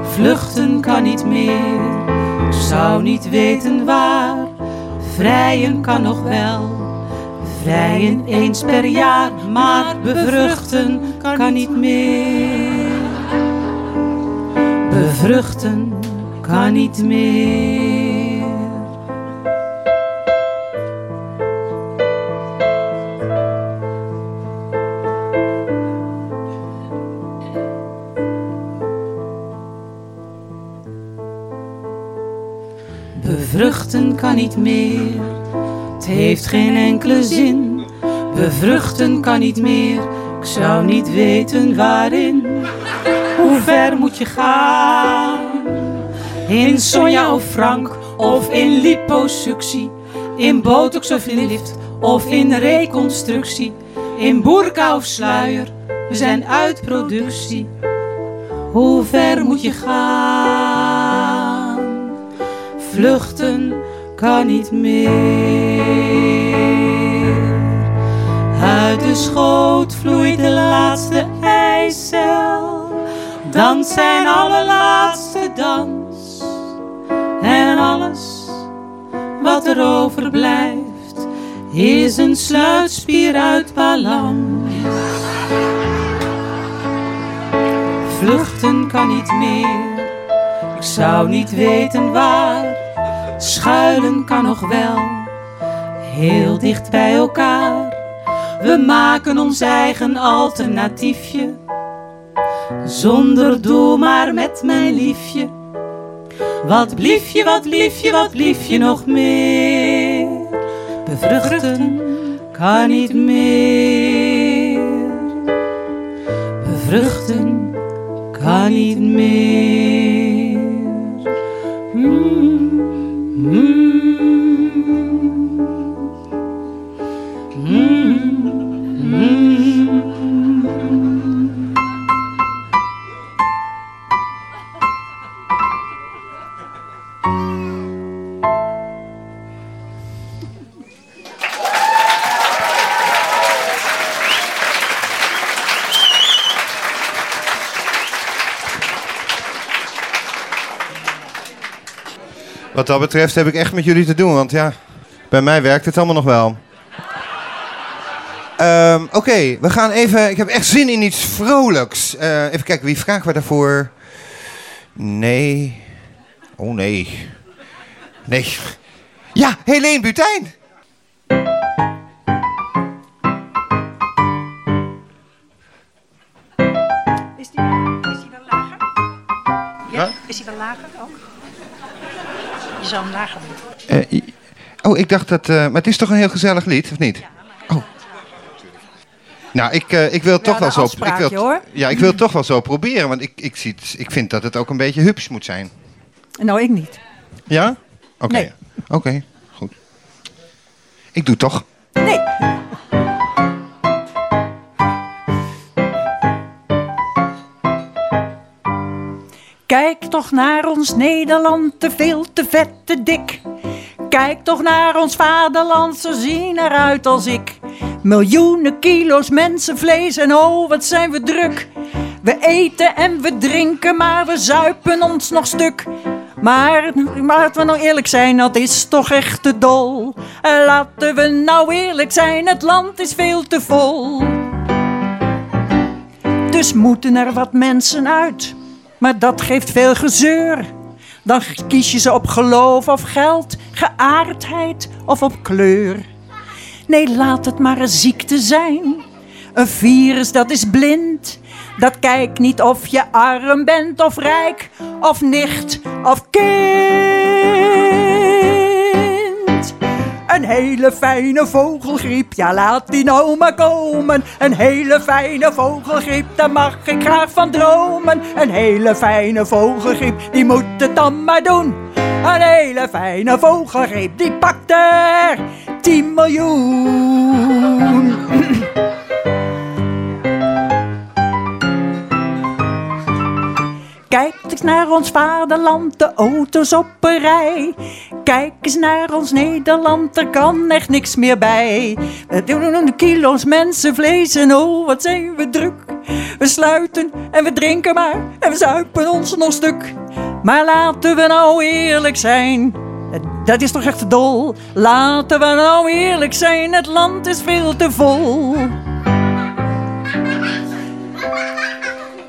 Vluchten kan niet meer, zou niet weten waar. Vrijen kan nog wel, vrijen eens per jaar, maar bevruchten kan niet meer. Bevruchten kan niet meer. Bevruchten kan niet meer, het heeft geen enkele zin. Bevruchten kan niet meer, ik zou niet weten waarin. Hoe ver moet je gaan? In Sonja of Frank of in liposuctie, in botox of in lift of in reconstructie, in burka of sluier, we zijn uit productie. Hoe ver moet je gaan? Vluchten kan niet meer. Uit de schoot vloeit de laatste eicel. Dan zijn allerlaatste dans. En alles wat er overblijft is een sluitspier uit balans. Vluchten kan niet meer, ik zou niet weten waar. Schuilen kan nog wel, heel dicht bij elkaar. We maken ons eigen alternatiefje. Zonder doel, maar met mijn liefje. Wat bliefje, wat bliefje, wat bliefje nog meer? Bevruchten kan niet meer. Bevruchten kan niet meer. Mm, mm, mm, Wat dat betreft heb ik echt met jullie te doen, want ja, bij mij werkt het allemaal nog wel. Ehm, Oké, we gaan even. Ik heb echt zin in iets vrolijks. Eh, even kijken, wie vragen we daarvoor? Nee. Oh nee. Nee. Ja, Helene Butijn. Is die, is die wel lager? Ja? Is die wel lager ook? Je zou hem. Eh, i- oh, ik dacht dat. eh, maar het is toch een heel gezellig lied, of niet? Oh. Nou, ik, eh, ik wil toch Ja, wel zo. Ik wil, hoor. Ja, ik wil het toch wel zo proberen, want ik, ik, zie ik vind dat het ook een beetje hups moet zijn. Nou, ik niet. Ja? Oké. Nee. Oké, goed. Ik doe toch. Kijk toch naar ons Nederland, te veel, te vet, te dik. Kijk toch naar ons vaderland, ze zien eruit als ik. Miljoenen kilo's mensenvlees en oh, wat zijn we druk. We eten en we drinken, maar we zuipen ons nog stuk. Maar, maar laten we nou eerlijk zijn, dat is toch echt te dol. Laten we nou eerlijk zijn, het land is veel te vol. Dus moeten er wat mensen uit. Maar dat geeft veel gezeur. Dan kies je ze op geloof of geld, geaardheid of op kleur. Nee, laat het maar een ziekte zijn. Een virus dat is blind. Dat kijkt niet of je arm bent of rijk, of nicht of kind. Een hele fijne vogelgriep, ja laat die nou maar komen. Een hele fijne vogelgriep, daar mag ik graag van dromen. Een hele fijne vogelgriep, die moet het dan maar doen. Een hele fijne vogelgriep, die pakt er 10 miljoen. Naar ons vaderland, de auto's op een rij. Kijk eens naar ons Nederland, er kan echt niks meer bij. We doen kilo's mensenvlees en oh, wat zijn we druk. We sluiten en we drinken maar en we zuipen ons nog stuk. Maar laten we nou eerlijk zijn, dat is toch echt dol. Laten we nou eerlijk zijn, het land is veel te vol.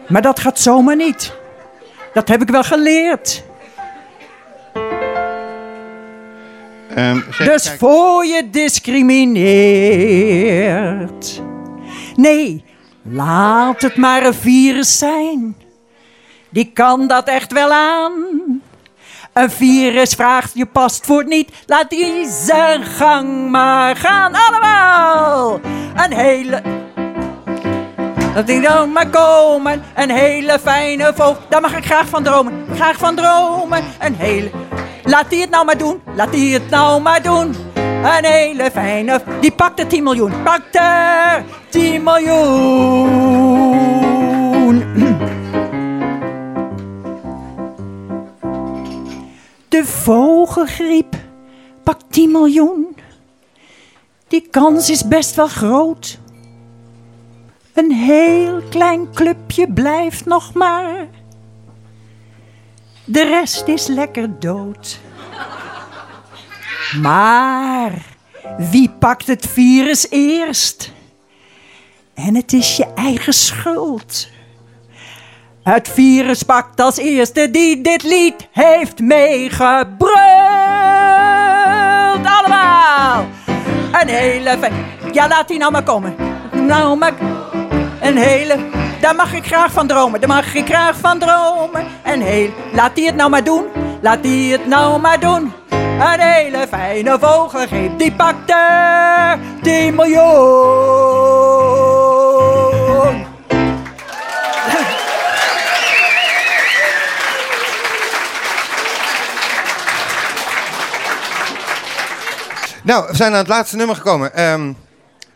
Maar dat gaat zomaar niet. Dat heb ik wel geleerd. Ehm, zeg, Dus kijk. voor je discrimineert. Nee, laat het maar een virus zijn. Die kan dat echt wel aan. Een virus vraagt je paspoort niet. Laat die zijn gang maar gaan. Allemaal. Een hele... Dat ding dan maar komen. Een hele fijne vogel. Daar mag ik graag van dromen. Graag van dromen. Een hele... Laat die het nou maar doen. Laat die het nou maar doen. Een hele fijne... Die pakt er 10 miljoen. Pakt er 10 miljoen. De vogelgriep pakt 10 miljoen. Die kans is best wel groot. Een heel klein clubje blijft nog maar. De rest is lekker dood. Maar wie pakt het virus eerst? En het is je eigen schuld. Het virus pakt als eerste die dit lied heeft meegebruld. Allemaal! Een hele fijn. Ja, laat die nou maar komen. Nou maar. Een hele. Daar mag ik graag van dromen. Daar mag ik graag van dromen. Een heel. Laat die het nou maar doen. Laat die het nou maar doen. Een hele fijne vogelgreep. Die pakt er 10 miljoen. Nou, we zijn aan het laatste nummer gekomen. Ehm,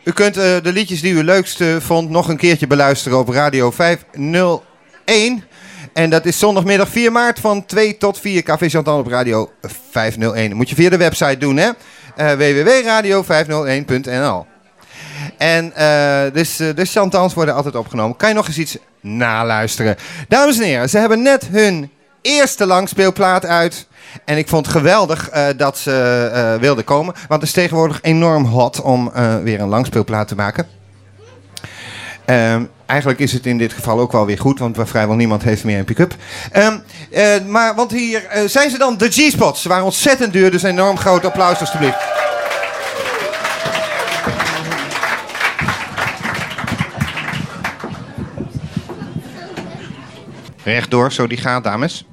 u kunt eh, de liedjes die u leukst vond nog een keertje beluisteren op Radio 501. En dat is zondagmiddag 4 maart van 2 tot 4. Café Chantal op Radio 501. Dat moet je via de website doen, hè? Eh, www.radio501.nl En eh, dus, de Chantals worden altijd opgenomen. Kan je nog eens iets naluisteren? Dames en heren, ze hebben net hun eerste langspeelplaat uit. En ik vond geweldig eh, dat ze eh, wilden komen. Want het is tegenwoordig enorm hot om eh, weer een langspeelplaat te maken. Ehm, eigenlijk is het in dit geval ook wel weer goed, want vrijwel niemand heeft meer een pick-up. Eh, maar, want hier zijn ze dan, de G-spots. Ze waren ontzettend duur, dus enorm groot applaus alstublieft. Rechtdoor, zo die gaat, dames.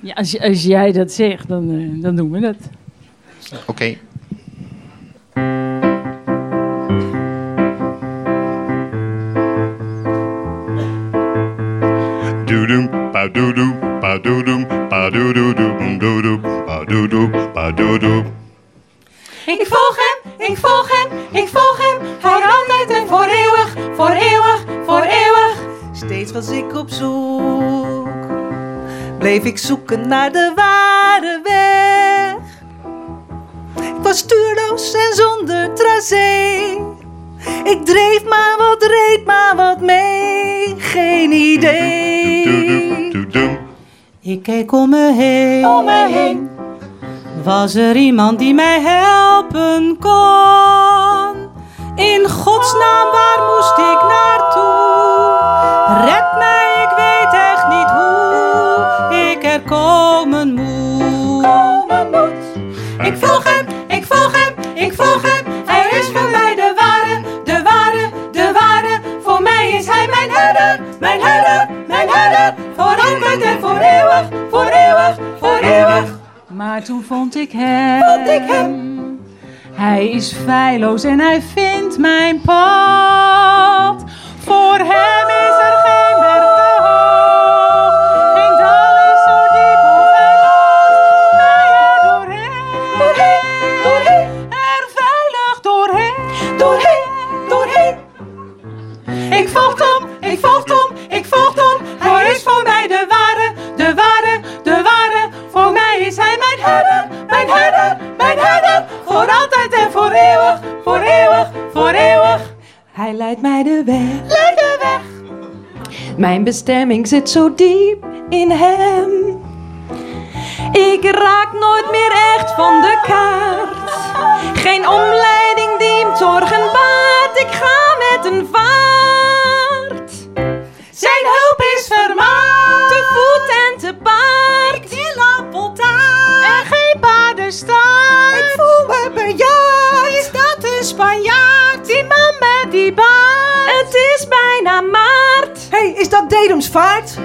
Ja, als, als jij dat zegt, dan, eh, dan doen we dat. Oké. Doedoem, pa doedoem, pa doedoem, pa doedoedoem, doedoem, pa doedoem, pa doedoem. Ik volg hem, ik volg hem, ik volg hem. Voor altijd en voor eeuwig, voor eeuwig, voor eeuwig. Steeds was ik op zoek, bleef ik zoeken naar de ware weg. Ik was stuurloos en zonder tracé. Ik dreef maar wat, reed maar wat mee, geen idee. Ik keek om me heen. Om me heen. Was er iemand die mij helpen kon? In godsnaam, waar moest ik naartoe? Mijn herder, mijn herder. Voor altijd en voor eeuwig, voor eeuwig, voor eeuwig. Maar toen vond ik hem. Vond ik hem. Hij is feilloos en hij vindt mijn pad. Voor hem is er geen eeuwig, voor eeuwig, voor eeuwig. Hij leidt mij de weg, leidt de weg. Mijn bestemming zit zo diep in hem. Ik raak nooit meer echt van de kaart. Geen omleiding Dedemsvaart?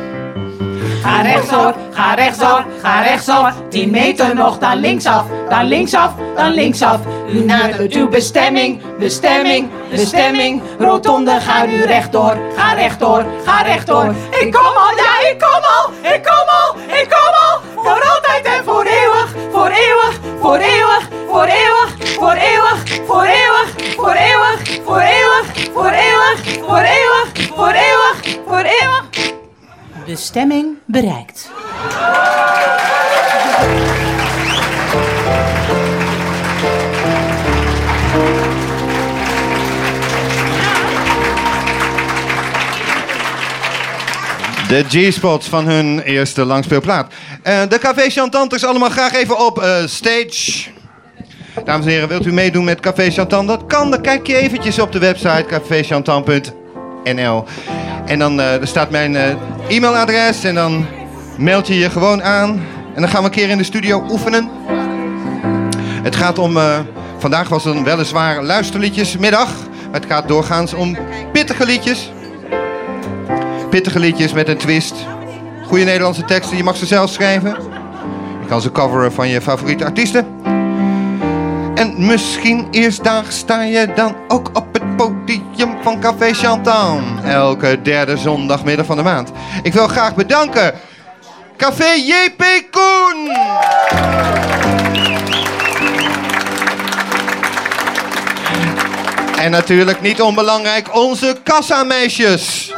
Ga rechtsdoor, ga rechtsdoor, ga rechtsdoor. 10 meter nog, dan linksaf, dan linksaf, dan linksaf. U nadert uw bestemming, bestemming, bestemming. Rotonde, ga u rechtdoor, ga rechtdoor, ga rechtdoor. Ik kom al, ja, ik kom al, ik kom al, ik kom al. Voor altijd en voor eeuwig, voor eeuwig, voor eeuwig, voor eeuwig, voor eeuwig, voor eeuwig, Bestemming bereikt. De G-spots van hun eerste langspeelplaat. Eh, de Café Chantanters allemaal graag even op eh, stage. Dames en heren, wilt u meedoen met Café Chantant? Dat kan, dan kijk je eventjes op de website caféchantant.nl. En dan eh, staat mijn eh, e-mailadres en dan meld je je gewoon aan. En dan gaan we een keer in de studio oefenen. Het gaat om, eh, vandaag was het een weliswaar luisterliedjesmiddag. Maar het gaat doorgaans om pittige liedjes. Pittige liedjes met een twist. Goede Nederlandse teksten, je mag ze zelf schrijven. Je kan ze coveren van je favoriete artiesten. En misschien eerstdag sta je dan ook op het podium van Café Chantan. Elke derde zondagmiddag van de maand. Ik wil graag bedanken Café JP Koen. En natuurlijk niet onbelangrijk onze kassameisjes.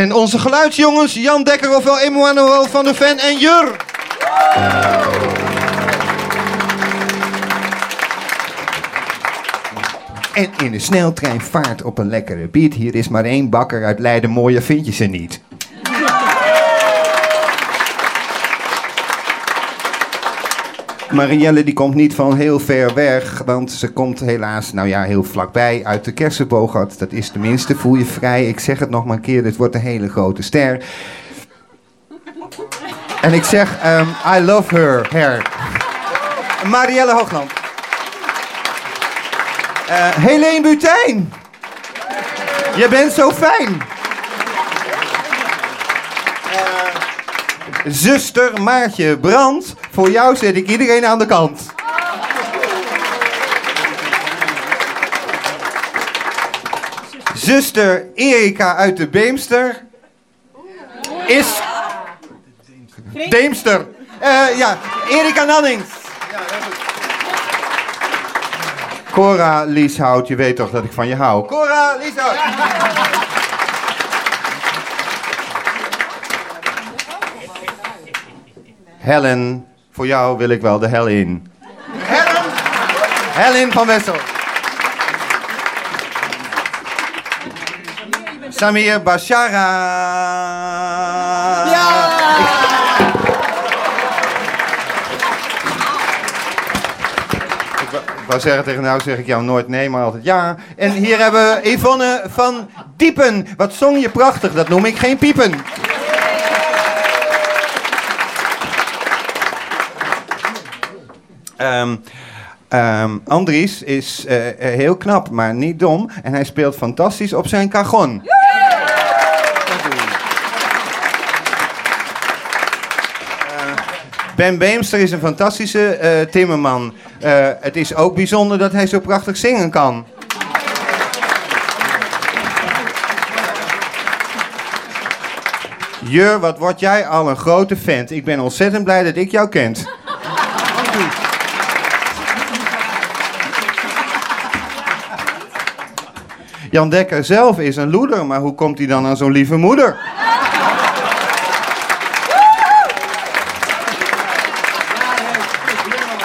En onze geluidsjongens Jan Dekker ofwel Emmanuel van der Ven en Jur. En in de sneltrein vaart op een lekkere beat. Hier is maar één bakker uit Leiden. Mooier vind je ze niet. Marielle die komt niet van heel ver weg, want ze komt helaas, nou ja, heel vlakbij uit de Kersenboogat. Dat is tenminste, voel je vrij. Ik zeg het nog maar een keer, dit wordt een hele grote ster. En ik zeg, ehm, I love her, her. Marielle Hoogland. Eh Helene Butijn. Je bent zo fijn. Zuster Maartje Brand. Voor jou zet ik iedereen aan de kant. Zuster Erika uit de Beemster. Is... Deemster. Eh, ja, Erika Nannings. Cora Lieshout, je weet toch dat ik van je hou. Cora Lieshout. Helen, voor jou wil ik wel de hel in. Helen! Helen van Wessel. Samir Bashara. Ja! Ik wou- ik wou zeggen tegen nou zeg ik jou nooit nee, maar altijd ja. En hier hebben we Yvonne van Diepen. Wat zong je prachtig, dat noem ik geen piepen. Ehm, ehm, Andries is eh, eh, heel knap, maar niet dom. En hij speelt fantastisch op zijn cajon. Eh, ben Beemster is een fantastische uh, timmerman. Het is ook bijzonder dat hij zo prachtig zingen kan. Jur, wat word jij al een grote fan? Ik ben ontzettend blij dat ik jou kent. Jan Dekker zelf is een loeder, maar hoe komt hij dan aan zo'n lieve moeder?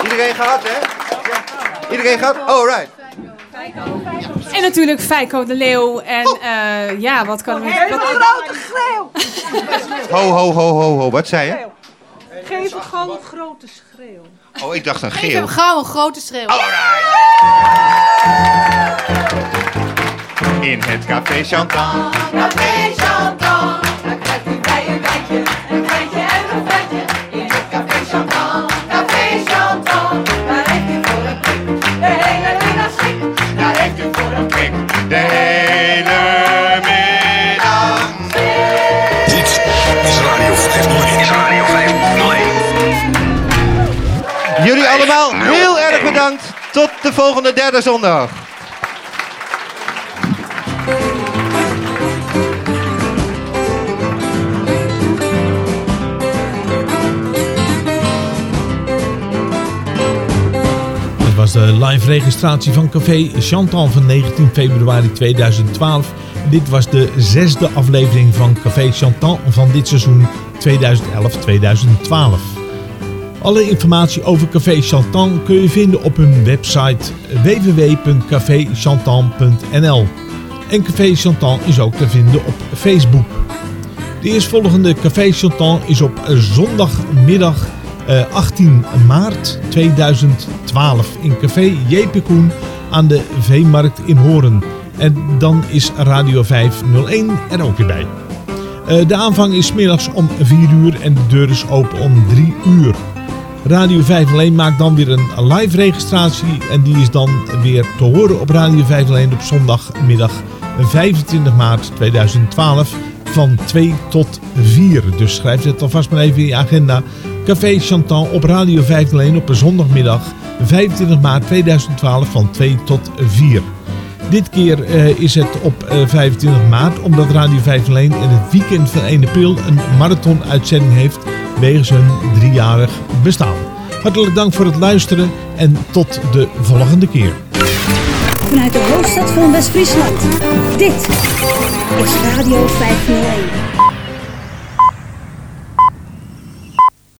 Iedereen gehad, hè? Iedereen gehad? Oh, right. En natuurlijk Feiko de Leeuw. En eh, ja, wat kan er... Wat... grote schreeuw! Ho, ho, ho, ho, ho. Wat zei je? Geef hem gewoon een grote schreeuw. Oh, ik dacht een Geef geel. hem gauw een grote schreeuw. In het café Chantal. Café Chantal, daar krijgt u bij een wijntje, een wijntje en een vijntje. In het café Chantal, café Chantal, daar heeft u voor een prik de hele middag schik. Daar heeft u voor een prik de hele middag. Dit is Radio 501. Is Radio 501. Jullie allemaal heel erg bedankt. Tot de volgende derde zondag. Was de live registratie van Café Chantal van 19 februari 2012. Dit was de zesde aflevering van Café Chantal van dit seizoen 2011-2012. Alle informatie over Café Chantal kun je vinden op hun website www.caféchantal.nl. En Café Chantal is ook te vinden op Facebook. De eerstvolgende Café Chantal is op zondagmiddag eh, 18 maart 2012 in Café Jeppe Koen aan de Veemarkt in Horen. En dan is Radio 501 er ook weer bij. Eh, de aanvang is middags om 4 uur en de deur is open om 3 uur. Radio 501 maakt dan weer een live registratie en die is dan weer te horen op Radio 501 op zondagmiddag 25 maart 2012 van 2 tot 4. Dus schrijf het alvast maar even in je agenda. Café Chantal op Radio 501 op een zondagmiddag 25 maart 2012 van 2 tot 4. Dit keer eh, is het op eh, 25 maart omdat Radio 501 in het weekend van 1 april een marathon-uitzending heeft wegens hun driejarig bestaan. Hartelijk dank voor het luisteren en tot de volgende keer. Vanuit de hoofdstad van West-Friesland. Dit is Radio 501.